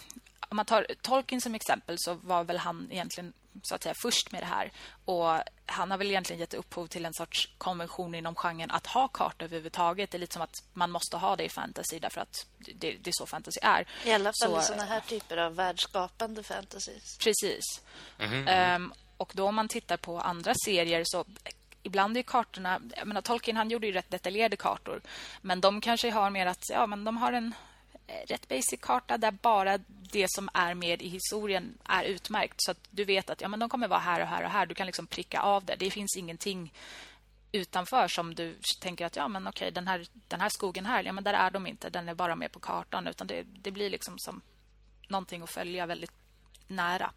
om man tar Tolkien som exempel så var väl han egentligen så att säga först med det här. Och han har väl egentligen gett upphov till en sorts konvention inom genren att ha karta överhuvudtaget. Det är lite som att man måste ha det i fantasy därför att det, det är så fantasy är. I alla fall Så, i såna här typer av världsskapande fantasies. Precis. Ehm, och då om man tittar på andra serier så ibland är kartorna... Jag menar, Tolkien han gjorde ju rätt detaljerade kartor. Men de kanske har mer att... Ja, men de har en rätt basic karta där bara det som är med i historien är utmärkt. Så att du vet att ja, men de kommer vara här och här och här. Du kan liksom pricka av det. Det finns ingenting utanför som du tänker att ja men okej den här den här skogen här ja men där är de inte den är bara med på kartan utan det, det blir liksom som någonting att följa väldigt nära.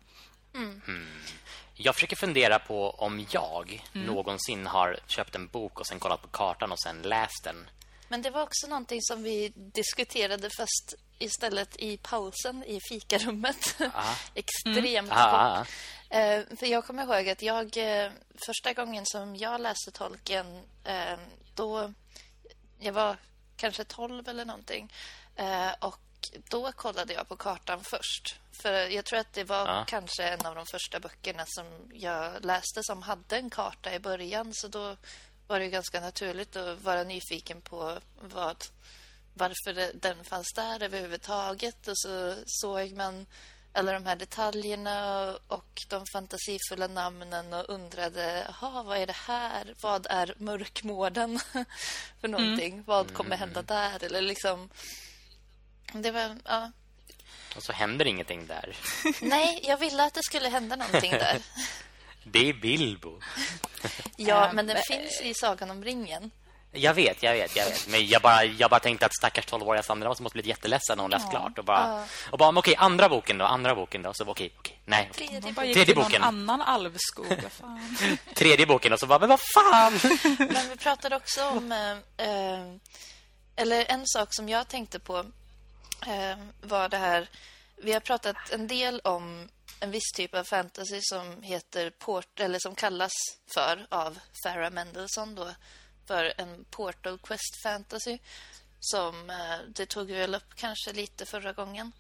Jag försöker fundera på om jag någonsin har köpt en bok och sen kollat på kartan och sen läst den. Men det var också någonting som vi diskuterade fast istället i pausen i fikarummet. Extremt Ah, kort. Eh, för jag kommer ihåg att jag eh, första gången som jag läste Tolkien eh, då jag var kanske 12 eller någonting. Eh, och då kollade jag på kartan först. För jag tror att det var Ja. kanske en av de första böckerna som jag läste som hade en karta i början. Så då var det ju ganska naturligt att vara nyfiken på vad, varför det, den fanns där överhuvudtaget. Och så såg man alla de här detaljerna och de fantasifulla namnen och undrade, jaha, vad är det här? Vad är mörkmården för någonting? Vad kommer hända där? Eller liksom... Det var, ja. Och så händer ingenting där. Nej, jag ville att det skulle hända någonting där. Det är Bilbo. Ja, men den eh, finns i Sagan om ringen. Jag vet, jag vet, jag vet. Men jag bara, jag bara tänkte att stackars 12-åriga Sandra måste bli jätteledsen när hon läst klart. Och bara, Ja. och bara okej, andra boken då, andra boken då. Så okej, okej, nej. Tredje Man bara Tredje boken. någon annan alvskog. Fan. Tredje boken och så bara, men vad fan? Men vi pratade också om... Eh, eh, eller en sak som jag tänkte på eh, var det här... Vi har pratat en del om en viss typ av fantasy som heter port eller som kallas för av Farah Mendelssohn då för en Portal Quest fantasy som eh, det tog vi väl upp kanske lite förra gången.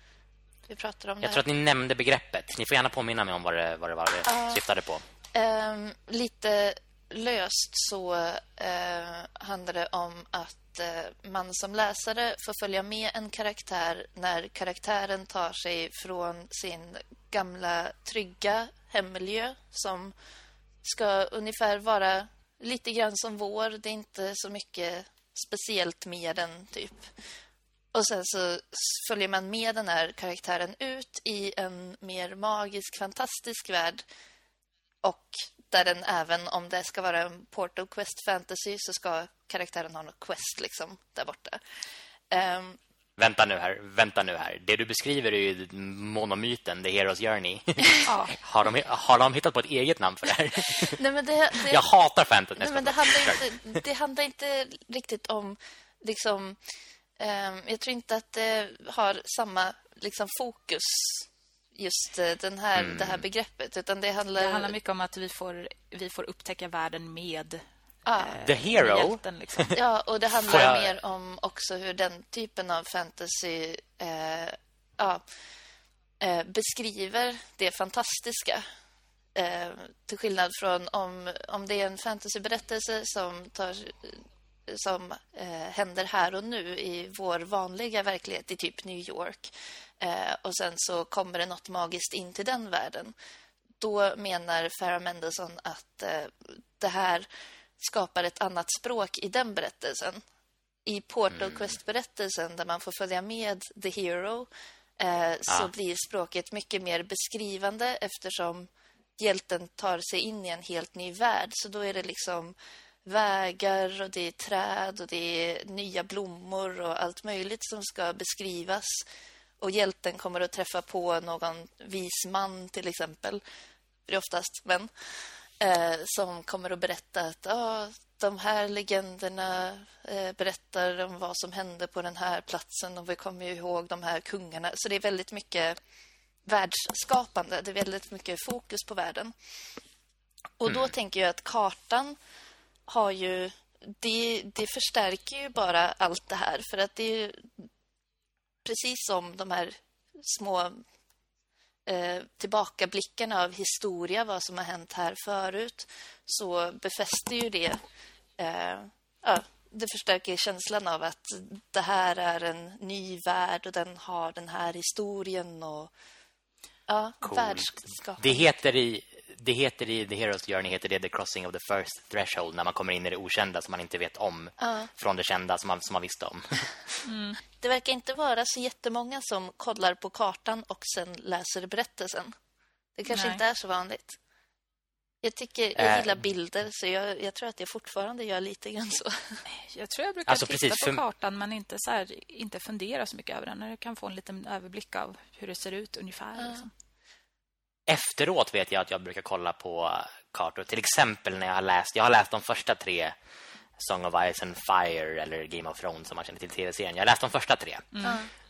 Vi pratade om Jag det. tror att ni nämnde begreppet. Ni får gärna påminna mig om vad det, vad det var det syftade på. Ehm, lite löst så eh, handlar det om att Eh, man som läsare får följa med en karaktär när karaktären tar sig från sin gamla trygga hemmiljö som ska ungefär vara lite grann som vår. Det är inte så mycket speciellt med den, typ. Och sen så följer man med den här karaktären ut i en mer magisk, fantastisk värld och där den även om det ska vara en Portal Quest Fantasy så ska karaktären ha något quest liksom där borta. Ehm, Vänta nu här, vänta nu här. Det du beskriver är ju monomyten, The Hero's Journey. Ja. har, de, har de hittat på ett eget namn för det här? nej men det, det, Jag hatar fantasy. nej, men det, handlar inte, det handlar inte riktigt om liksom... ehm, jag tror inte att det har samma liksom, fokus just eh, den här, det här begreppet utan det handlar... Det handlar mycket om att vi får, vi får upptäcka världen med Ja. eh, The Hero? hjälten. Liksom. Ja, och det handlar jag- mer om också hur den typen av fantasy eh, ja, eh, beskriver det fantastiska. Eh, till skillnad från om, om det är en fantasyberättelse som, tar, som eh, händer här och nu i vår vanliga verklighet i typ New York. Eh, och sen så kommer det något magiskt in till den världen. Då menar Farah Mendelssohn att eh, det här skapar ett annat språk i den berättelsen. I Portal Quest-berättelsen där man får följa med The Hero eh, så Ah. blir språket mycket mer beskrivande eftersom hjälten tar sig in i en helt ny värld. Så då är det liksom vägar och det är träd och det är nya blommor och allt möjligt som ska beskrivas. Och hjälten kommer att träffa på någon vis man till exempel. Det är oftast män. Eh, som kommer att berätta att ah, de här legenderna eh, berättar om vad som hände på den här platsen och vi kommer ihåg de här kungarna. Så det är väldigt mycket världsskapande. Det är väldigt mycket fokus på världen. Och då tänker jag att kartan har ju... Det, det förstärker ju bara allt det här. För att det är precis som de här små eh, tillbakablickarna av historia, vad som har hänt här förut, så befäster ju det... Eh, ja, det förstärker känslan av att det här är en ny värld och den har den här historien och ja, världsskapande. Det heter i det heter i The Hero's Journey heter det The Crossing of the First Threshold när man kommer in i det okända som man inte vet om Ja. från det kända som man, som man visste om. Det verkar inte vara så jättemånga som kollar på kartan och sen läser berättelsen. Det kanske Nej. inte är så vanligt. Jag tycker, jag Äh. gillar bilder så jag, jag tror att jag fortfarande gör lite grann så. Jag tror jag brukar Alltså, titta precis, på för- kartan men inte, så här, inte fundera så mycket över den. Jag kan få en liten överblick av hur det ser ut ungefär. Liksom. Efteråt vet jag att jag brukar kolla på kartor. Till exempel när jag har läst, jag har läst de första tre Song of Ice and Fire eller Game of Thrones som man känner till tv-serien. Jag har läst de första tre.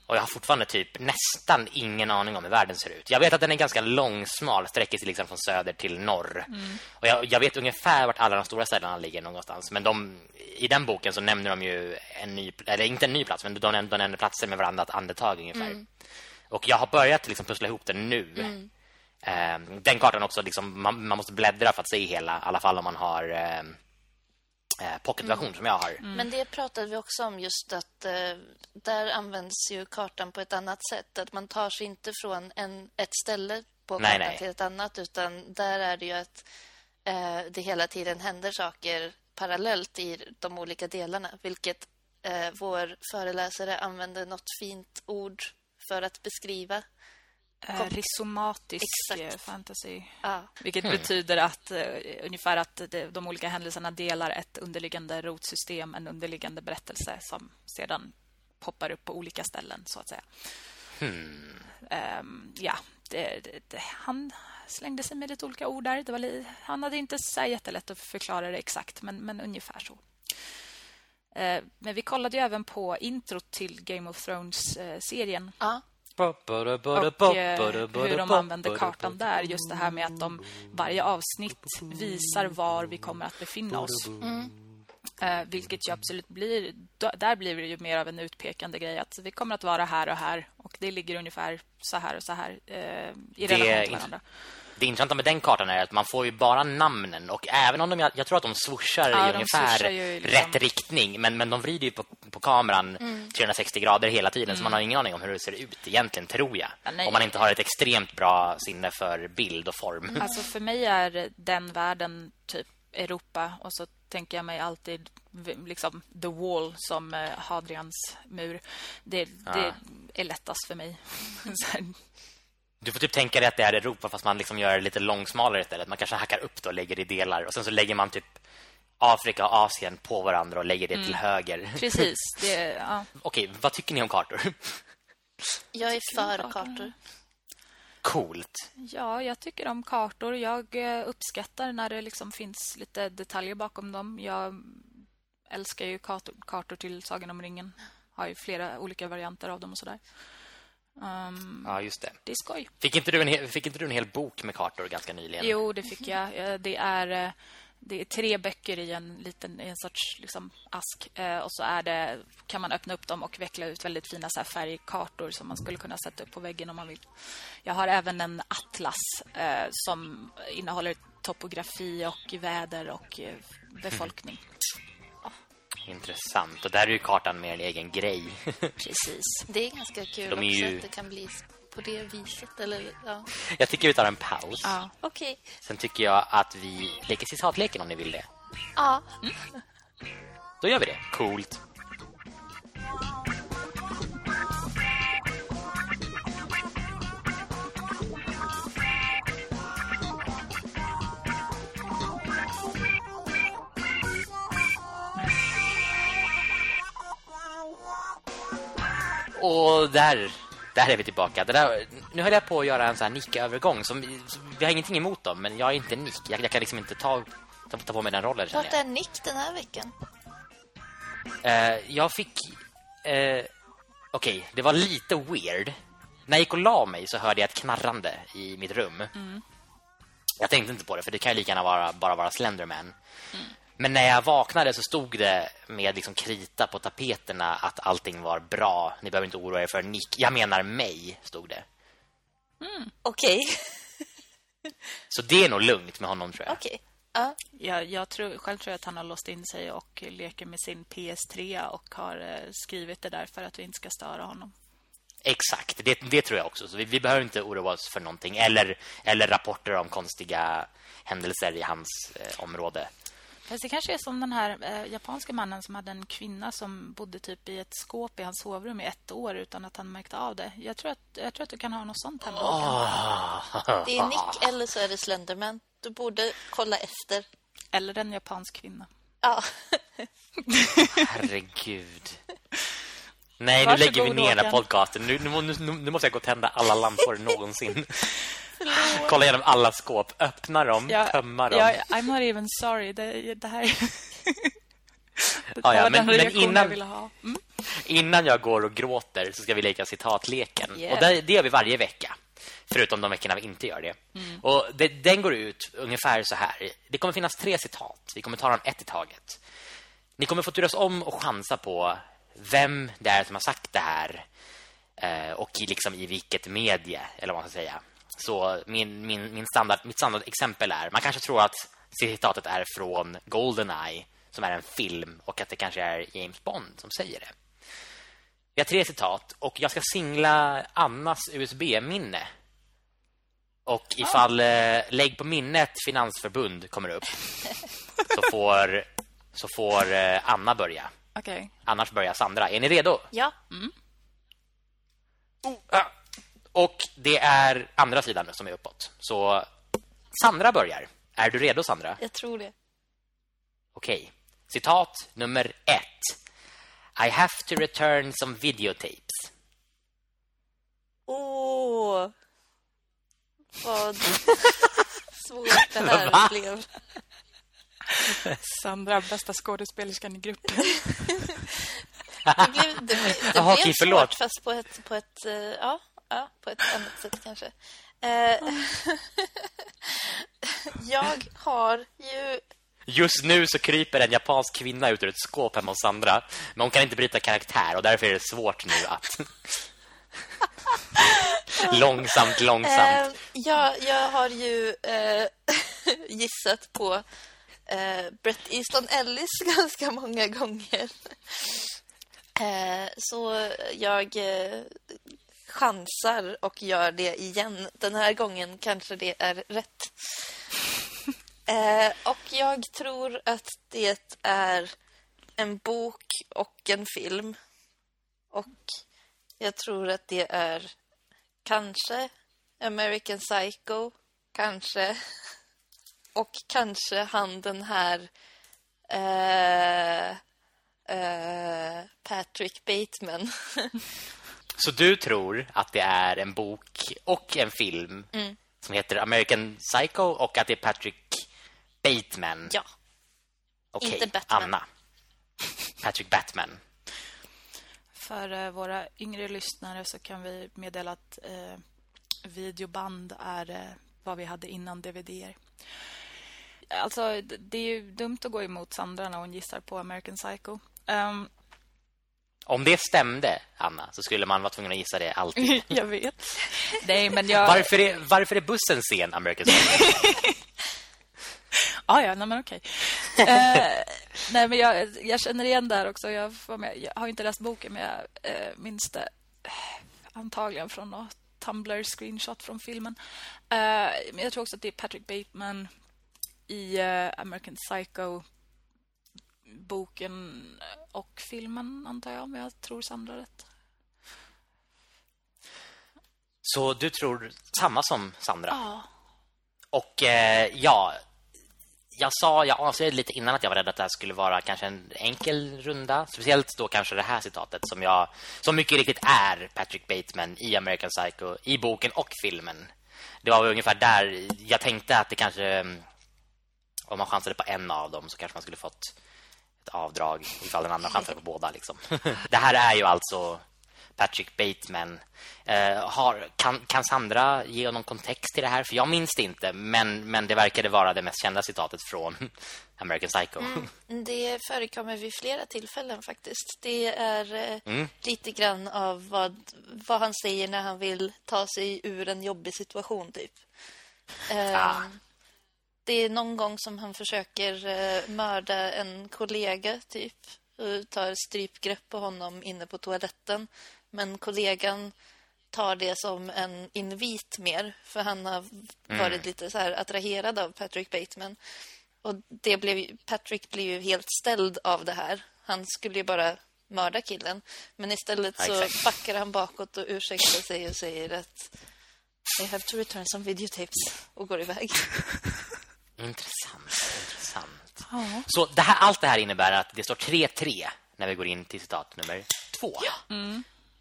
Och jag har fortfarande typ nästan ingen aning om hur världen ser ut. Jag vet att den är ganska långsmal, sträcker sig liksom från söder till norr. Mm. Och jag, jag, vet ungefär vart alla de stora städerna ligger någonstans. Men de, i den boken så nämner de ju en ny, eller inte en ny plats, men de, de, nämner platser med varandra andetag ungefär. Mm. Och jag har börjat liksom pussla ihop den nu. Mm. Eh, den kartan också, liksom, man, man, måste bläddra för att se hela, i alla fall om man har eh, eh, pocketversion Mm. som jag har. Men det pratade vi också om just att eh, där används ju kartan på ett annat sätt. Att man tar sig inte från en, ett ställe på Nej, kartan nej. till ett annat utan där är det ju att eh, det hela tiden händer saker parallellt i de olika delarna. Vilket eh, vår föreläsare använde något fint ord för att beskriva. Eh, Kom. rizomatisk Exakt. eh, fantasy. Ja, Vilket Hmm. betyder att eh, ungefär att det, de olika händelserna delar ett underliggande rotsystem, en underliggande berättelse som sedan poppar upp på olika ställen, så att säga. Ehm, ja, det, det, det, han slängde sig med lite olika ord där. Det var li, han hade inte så jättelätt att förklara det exakt, men, men ungefär så. Eh, men vi kollade ju även på introt till Game of Thrones-serien ja. Och eh, hur de använder kartan där. Just det här med att de varje avsnitt visar var vi kommer att befinna oss. Eh, vilket ju absolut blir... Där blir det ju mer av en utpekande grej. Att vi kommer att vara här och här. Och det ligger ungefär så här och så här eh, i relation till varandra. Det intressanta med den kartan är att man får ju bara namnen och även om de, jag, tror att de swooshar Ja, i de ungefär liksom- rätt riktning men, men de vrider ju på, på kameran 360 grader hela tiden så man har ingen aning om hur det ser ut egentligen tror jag. Ja, nej. om man inte har ett extremt bra sinne för bild och form. Alltså för mig är den världen typ Europa och så tänker jag mig alltid liksom The Wall som eh, Hadrians mur. Det, det är lättast för mig. Du får typ tänka dig att det är Europa fast man liksom gör det lite långsmalare istället. Man kanske hackar upp det och lägger det i delar och sen så lägger man typ Afrika och Asien på varandra och lägger det till höger. precis. Det, ja. Okej, vad tycker ni om kartor? Jag är för kartor. kartor. Coolt. ja, jag tycker om kartor. Jag eh, uppskattar när det liksom finns lite detaljer bakom dem. Jag älskar ju kartor, kartor till Sagan om ringen. Har ju flera olika varianter av dem och sådär. Um, Ja, just det. det är skoj. Fick inte, du en hel, fick inte du en hel bok med kartor ganska nyligen? Jo, det fick jag. Eh, Det är, eh, det är tre böcker i en liten i en sorts liksom, ask. Eh, Och så är det, kan man öppna upp dem och veckla ut väldigt fina så färgkartor som man skulle kunna sätta upp på väggen om man vill. Jag har även en atlas eh, som innehåller topografi och väder och befolkning. Intressant. Och där är ju kartan mer en egen grej. Precis. Det är ganska kul De är också ju- att det kan bli på det viset. Eller, ja. Jag tycker vi tar en paus. Ja. Okej. Sen tycker jag att vi leker citatleken om ni vill det. Ja. Då gör vi det. Coolt. Och där, där är vi tillbaka. Där, nu höll jag på att göra en sån här nick-övergång. Som, som, vi har ingenting emot dem, men jag är inte nick. Jag, jag kan liksom inte ta, ta, ta på mig den rollen. Vart är Nick den här veckan? Eh, jag fick... Eh, Okej, det var lite weird. När jag gick och la mig så hörde jag ett knarrande i mitt rum. Jag tänkte inte på det, för det kan ju lika gärna vara, bara vara Slenderman. Men när jag vaknade så stod det med liksom krita på tapeterna att allting var bra. Ni behöver inte oroa er för Nick. Jag menar mig, stod det. Okej. Så det är nog lugnt med honom, tror jag. Okej. Ja. Jag, jag tror, själv tror jag att han har låst in sig och leker med sin PS3 och har eh, skrivit det där för att vi inte ska störa honom. Exakt, det, det tror jag också. Så vi, vi behöver inte oroa oss för någonting. Eller, eller rapporter om konstiga händelser i hans eh, område. Fast det kanske är som den här eh, japanska mannen som hade en kvinna som bodde typ i ett skåp i hans sovrum i ett år utan att han märkte av det. Jag tror att, jag tror att du kan ha något sånt hemma. Det är Nick eller så är det Slenderman. Du borde kolla efter. Eller en japansk kvinna. Ja. Herregud. Nej, nu lägger vi ner den här podcasten. Nu, nu, nu, nu måste jag gå och tända alla lampor någonsin. Kolla igenom alla skåp, öppna dem, tömma dem. Ja, I'm not even sorry. Det, det här är... det Ja, ja, men- men innan- jag. Mm. Innan jag går och gråter så ska vi leka citatleken. Yeah. Och det, det gör vi varje vecka. Förutom de veckorna vi inte gör det. Och det, den går ut ungefär så här. Det kommer finnas tre citat. Vi kommer ta dem ett i taget. Ni kommer få turas om och chansa på vem det är som har sagt det här. Eh, och i, liksom i vilket medie, eller vad man ska säga. Så min, min, min standard, mitt standardexempel är... Man kanske tror att citatet är från Goldeneye, som är en film. Och att det kanske är James Bond som säger det. Vi har tre citat och jag ska singla Annas USB-minne. Och ifall eh, Lägg på minnet Finansförbund kommer upp så får, så får eh, Anna börja. Okej. Annars börjar Sandra. Är ni redo? Ja, Ah. Och det är andra sidan nu som är uppåt. Så Sandra börjar. Är du redo, Sandra? jag tror det. Okej. Citat nummer ett. I have to return some videotapes. Åh! Vad svårt det här Va? blev. Sandra, bästa skådespelerskan i gruppen. Det blev, det det Jaha, blev svårt fast på ett, på ett, eh, ja, ja, på ett annat sätt kanske. Eh, jag har ju... Just nu så kryper en japansk kvinna ut ur ett skåp hemma hos Sandra. Men hon kan inte bryta karaktär och därför är det svårt nu att... långsamt, långsamt. Eh, jag, jag har ju eh, gissat på eh, Brett Easton Ellis ganska många gånger. Eh, så jag eh, chansar och gör det igen. Den här gången kanske det är rätt. Eh, och jag tror att det är en bok och en film. Och jag tror att det är kanske American Psycho, kanske. Och kanske han den här eh, eh, Patrick Bateman. Så du tror att det är en bok och en film Mm. som heter American Psycho och att det är Patrick Bateman. ja. Okej, inte Batman. Anna. Patrick Batman. För eh, våra yngre lyssnare så kan vi meddela att eh, videoband är eh, vad vi hade innan DVD. Alltså, det är ju dumt att gå emot Sandra när hon gissar på American Psycho. Ehm, Om det stämde, Anna, så skulle man vara tvungen att gissa det alltid. jag vet. Nej, men jag... Varför är, varför är bussen sen, American Psycho? Ah, ja, nej, men okej. eh, nej, men jag, jag känner igen det här också. Jag, med, jag har inte läst boken, men jag eh, minns det eh, antagligen från något Tumblr-screenshot från filmen. Eh, men jag tror också att det är Patrick Bateman i eh, American Psycho boken och filmen, antar jag. Men jag tror Sandra rätt. Så du tror samma som Sandra? Ja. Och eh, ja, jag sa, jag avslöjade lite innan att jag var rädd att det här skulle vara kanske en enkel runda. Speciellt då kanske det här citatet som jag, som mycket riktigt är Patrick Bateman i American Psycho, i boken och filmen. Det var ungefär där jag tänkte att det kanske, mm, om man chansade på en av dem så kanske man skulle fått ett avdrag ifall den andra chansade på båda. Liksom. det här är ju alltså Patrick Bateman. Eh, har, kan, kan Sandra ge någon kontext till det här? För jag minns det inte, men, men det verkade vara det mest kända citatet från American Psycho. Det förekommer vid flera tillfällen faktiskt. Det är eh, Mm. lite grann av vad, vad han säger när han vill ta sig ur en jobbig situation, typ. Eh, Ah. Det är någon gång som han försöker eh, mörda en kollega, typ. Och tar strypgrepp på honom inne på toaletten. Men kollegan tar det som en invit mer. För han har varit lite så här attraherad av Patrick Bateman. Och det blev, Patrick blev ju helt ställd av det här. Han skulle ju bara mörda killen. Men istället så backar han bakåt och ursäktar sig och säger att I have to return some videotapes och går iväg. Intressant, intressant. Ja. Så det här, allt det här innebär att det står 3-3 när vi går in till citat nummer två.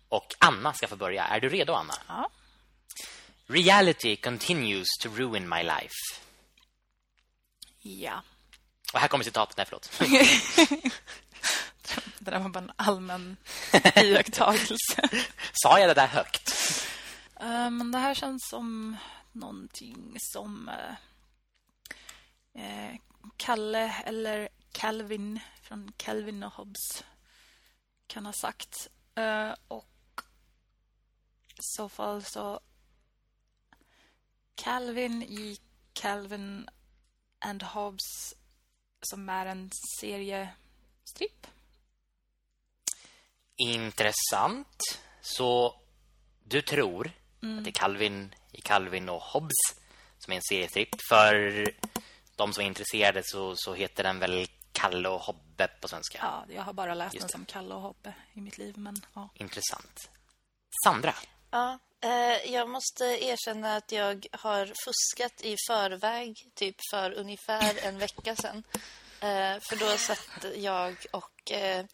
Och Anna ska få börja. Är du redo, Anna? Ja. Reality continues to ruin my life. Ja. Och här kommer citatet. Nej, förlåt. Det där var bara en allmän iakttagelse. Sa jag det där högt? Uh, men det här känns som någonting som uh, uh, Kalle eller Calvin från Calvin och Hobbes kan ha sagt. och i så fall så Calvin i Calvin and Hobbes som är en seriestripp. Intressant. Så du tror mm. att det är Calvin i Calvin och Hobbes som är en seriestripp. För de som är intresserade så, så heter den väl Kalle och Hobbe på svenska. Ja, jag har bara läst den som Kalle och Hobbe i mitt liv. Men, ja. Intressant. Sandra? Ja, eh, jag måste erkänna att jag har fuskat i förväg, typ för ungefär en vecka sedan. Eh, för då satt jag och... Eh,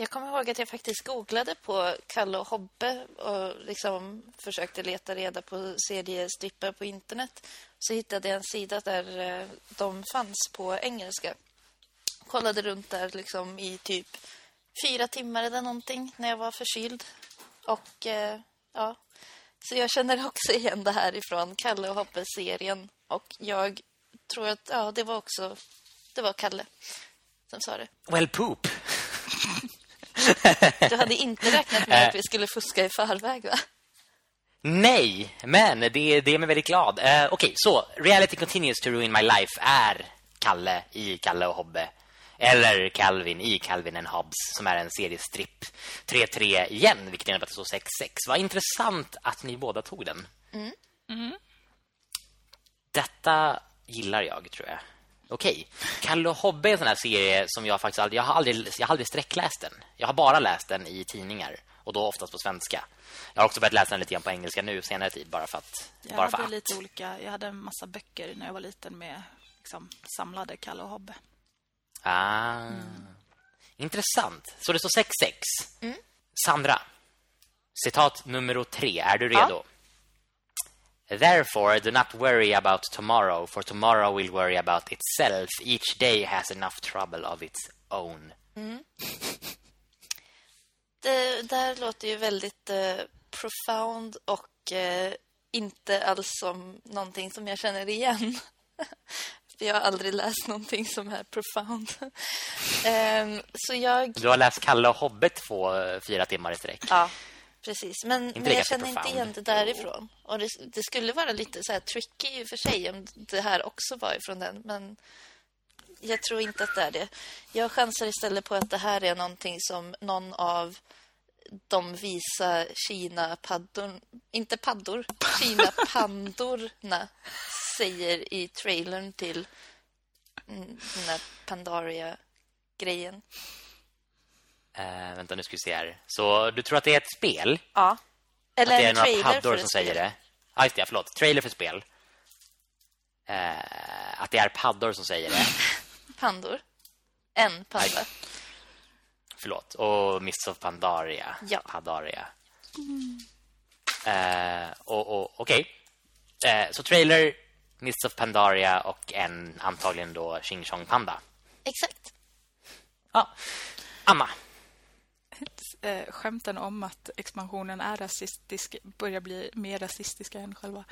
jag kommer ihåg att jag faktiskt googlade på Kalle och Hobbe och liksom försökte leta reda på seriestrippar på internet. Så hittade jag en sida där eh, de fanns på engelska. Kollade runt där liksom i typ fyra timmar eller någonting när jag var förkyld. Och eh, ja, så jag känner också igen det här ifrån Kalle och Hobbe-serien. Och jag tror att ja, det var också det var Kalle som sa det. Well, poop. du hade inte räknat med att vi skulle fuska i förväg, va? Nej, men det, det är mig väldigt glad. Uh, Okej, okay, så Reality Continues to Ruin My Life är Kalle i Kalle och Hobbe. Eller Calvin i Calvin and Hobbes som är en seriestripp. 3-3 igen, vilket innebär att det står 6-6. Vad intressant att ni båda tog den. Mm. Mm. Detta gillar jag, tror jag. Okej. Okay. Kalle och Hobbe är en sån här serie som jag faktiskt aldrig... Jag har aldrig, jag har aldrig sträckläst den. Jag har bara läst den i tidningar. Och då oftast på svenska. Jag har också börjat läsa den lite grann på engelska nu senare tid. Bara för att... Jag bara hade att. lite olika... Jag hade en massa böcker när jag var liten med liksom, samlade Kalle och Hobbe. Ah. Mm. Intressant. Så det står 6-6. Mm. Sandra. Citat nummer tre. Är du redo? Ja. Therefore, do not worry about tomorrow, for tomorrow will worry about itself. Each day has enough trouble of its own. Mm. Det där låter ju väldigt eh, profound och eh, inte alls som någonting som jag känner igen. För jag har aldrig läst någonting som är profound. um, så jag... Du har läst Kalle och Hobbit två eh, fyra timmar i sträck. Ja, Precis, men, men jag känner inte igen det därifrån. Och det, det, skulle vara lite så här tricky för sig om det här också var ifrån den. Men jag tror inte att det är det. Jag chansar istället på att det här är någonting som någon av de visa Kina-paddor... Inte paddor, Kina-pandorna säger i trailern till den här Pandaria-grejen. Uh, vänta, nu ska vi se här. Så du tror att det är ett spel? Ja. Eller att det är några paddor som säger det? Ja, just det. Förlåt. Trailer för spel. Uh, att det är paddor som säger det. Pandor. En panda. Nej. Förlåt. Och Mists of Pandaria. Ja. Pandaria. Mm. Och, och okej. Okay. Uh, så trailer, Mists of Pandaria och en antagligen då Xing Chong Panda. Exakt. Ja. Anna eh, skämten om att expansionen är rasistisk börjar bli mer rasistiska än själva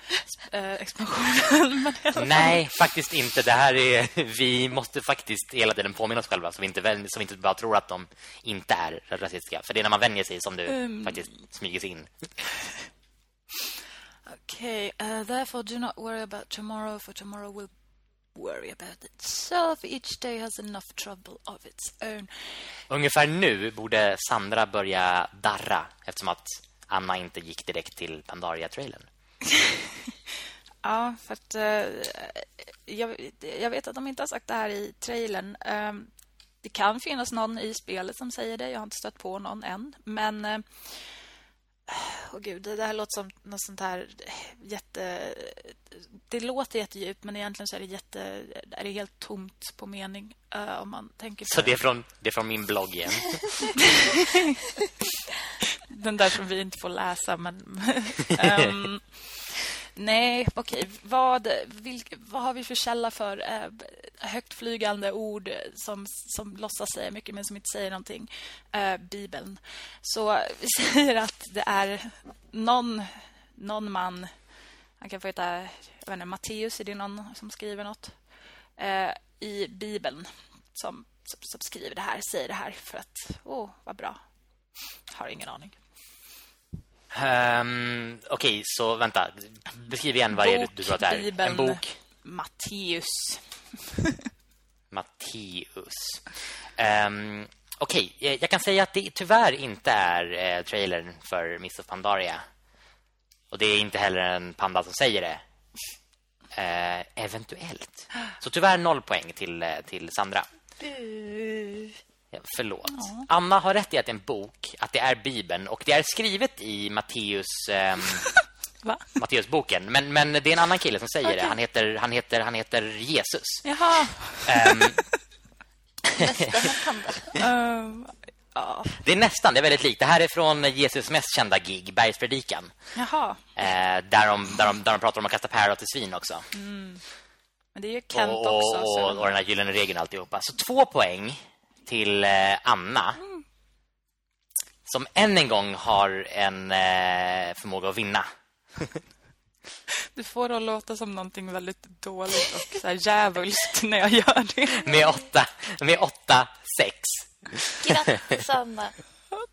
eh, expansionen. Nej, faktiskt inte. Det här är vi måste faktiskt hela tiden påminna oss själva så vi inte så vi inte bara tror att de inte är rasistiska. För det är när man vänjer sig som du um... faktiskt smyger sig in. Okay, uh, therefore do not worry about tomorrow, for tomorrow will worry about itself. Each day has enough trouble of its own. Ungefär nu borde Sandra börja darra eftersom att Anna inte gick direkt till Pandaria-trailen. ja, för att uh, jag, jag, vet att de inte har sagt det här i trailern. Um, det kan finnas någon i spelet som säger det. Jag har inte stött på någon än. Men uh, oh, gud, det här låter som något sånt här jätte... Det låter jättedjupt, men egentligen så är det, jätte, är det helt tomt på mening. Uh, om man tänker på så det är, från, det är från min blogg igen? Den där som vi inte får läsa, men... um, Nej, okej. Vad, vilk, vad har vi för källa för eh, högtflygande ord som, som låtsas säga mycket men som inte säger någonting? Eh, Bibeln. Så vi säger att det är någon, någon man... Han kan få heta jag vet inte, Matteus, är det någon som skriver något? Eh, I Bibeln som, som, som, skriver det här, säger det här för att, åh, oh, vad bra. Har ingen aning. Um, Okej, okay, så vänta. Beskriv igen vad bok, du tror att det är. Bibeln, en bok. Matteus. Matteus. Um, Okej, okay, eh, jag kan säga att det tyvärr inte är eh, trailern för Miss of Pandaria. Och det är inte heller en panda som säger det. Eh, eventuellt. Så tyvärr noll poäng till, eh, till Sandra. Uh. Förlåt. Ja. Anna har rätt i att det är en bok, att det är Bibeln och det är skrivet i Matteus eh, Matteusboken, men men det är en annan kille som säger okay. det. Han heter han heter han heter Jesus. Jaha. Um, um, ja. Det är nästan, det är väldigt likt. Det här är från Jesus mest kända gig, Bergspredikan. Jaha. Eh, där, de, där, de, där de pratar om att kasta päron till svin också. Mm. Men det är ju Kent och, också. Och, och, och den här gyllene regeln alltihopa. Så två poäng till eh, Anna. Mm. Som än en gång har en eh, förmåga att vinna. Du får att låta som någonting väldigt dåligt och så här djävulskt när jag gör det. Med åtta, med åtta sex. Grattis, Anna.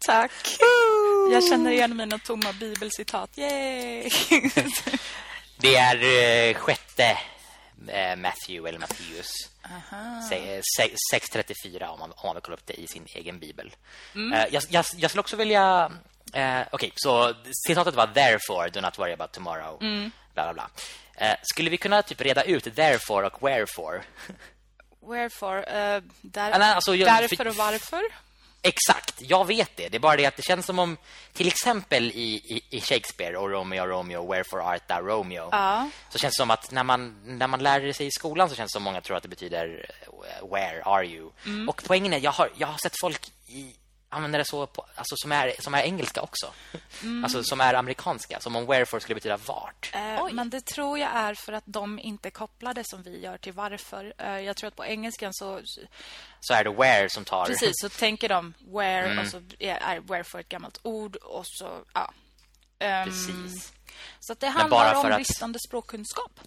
Tack. Jag känner igen mina tomma bibelcitat. Yay! Det är eh, sjätte Matthew eller Matthews. 634 om man, om man vill kolla upp det i sin egen bibel. Mm. Uh, jag, jag, jag skulle också vilja... Uh, Okej, okay, så citatet var Therefore, do not worry about tomorrow. Mm. Bla, bla, bla. Uh, skulle vi kunna typ reda ut therefore och wherefore? Wherefore? Uh, där, alltså, jag, därför och varför? Exakt, jag vet det. Det är bara det att det känns som om till exempel i, i, i Shakespeare och Romeo Romeo Wherefore art thou Romeo. Ja. Så känns det som att när man när man lär sig i skolan så känns det som många tror att det betyder eh, where are you. Mm. Och poängen är jag har jag har sett folk i använder det så på, alltså som är som är engelska också. Mm. Alltså som är amerikanska, som om wherefore skulle betyda vart. Eh, men det tror jag är för att de inte kopplar det som vi gör till varför. Eh, jag tror att på engelskan så så är det where som tar. Precis, så tänker de where mm. och så är wherefore ett gammalt ord och så ja. Um, Precis. Så det handlar om bristande att... språkkunskap.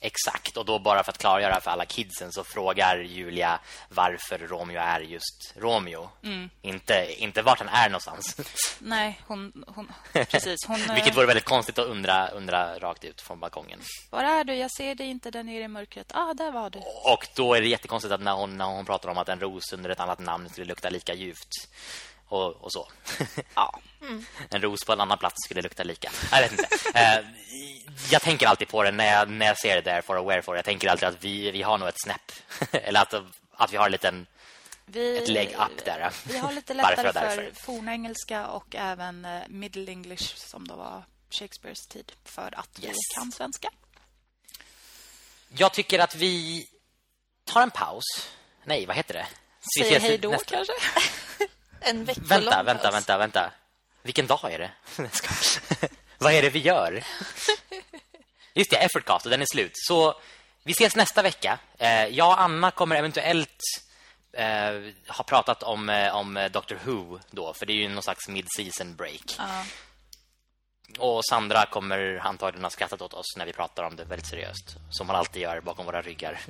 Exakt, och då bara för att klargöra för alla kidsen så frågar Julia varför Romeo är just Romeo. Mm. Inte, inte vart han är någonstans. Nej, hon, hon precis. Hon, Vilket vore väldigt konstigt att undra, undra rakt ut från balkongen. Var är du? Jag ser dig inte där nere i mörkret. Ah, där var du. Och då är det jättekonstigt att när hon, när hon pratar om att en ros under ett annat namn skulle lukta lika djupt och, och så. ja. Mm. En ros på en annan plats skulle lukta lika. Jag vet inte. Eh, jag tänker alltid på det när jag, när jag ser det där for aware for. Jag tänker alltid att vi, vi har nog ett snäpp. Eller att, att vi har en liten vi, ett leg up där. Vi har lite lättare för fornengelska och även uh, Middle English som då var Shakespeares tid för att yes. vi kan svenska. Jag tycker att vi tar en paus. Nej, vad heter det? Säger hej då nästa... kanske? En vecka Vänta, vänta, vänta, vänta. Vilken dag är det? vad är det vi gör? Just det, Effortcast och den är slut. Så vi ses nästa vecka. Eh, jag och Anna kommer eventuellt eh, ha pratat om, eh, om Doctor Who då. För det är ju någon slags mid-season break. Uh. Och Sandra kommer antagligen ha skrattat åt oss när vi pratar om det väldigt seriöst. Som man alltid gör bakom våra ryggar.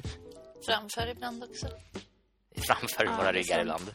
Framför ibland också. Framför ja, våra ryggar ibland.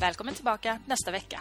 Välkommen tillbaka nästa vecka.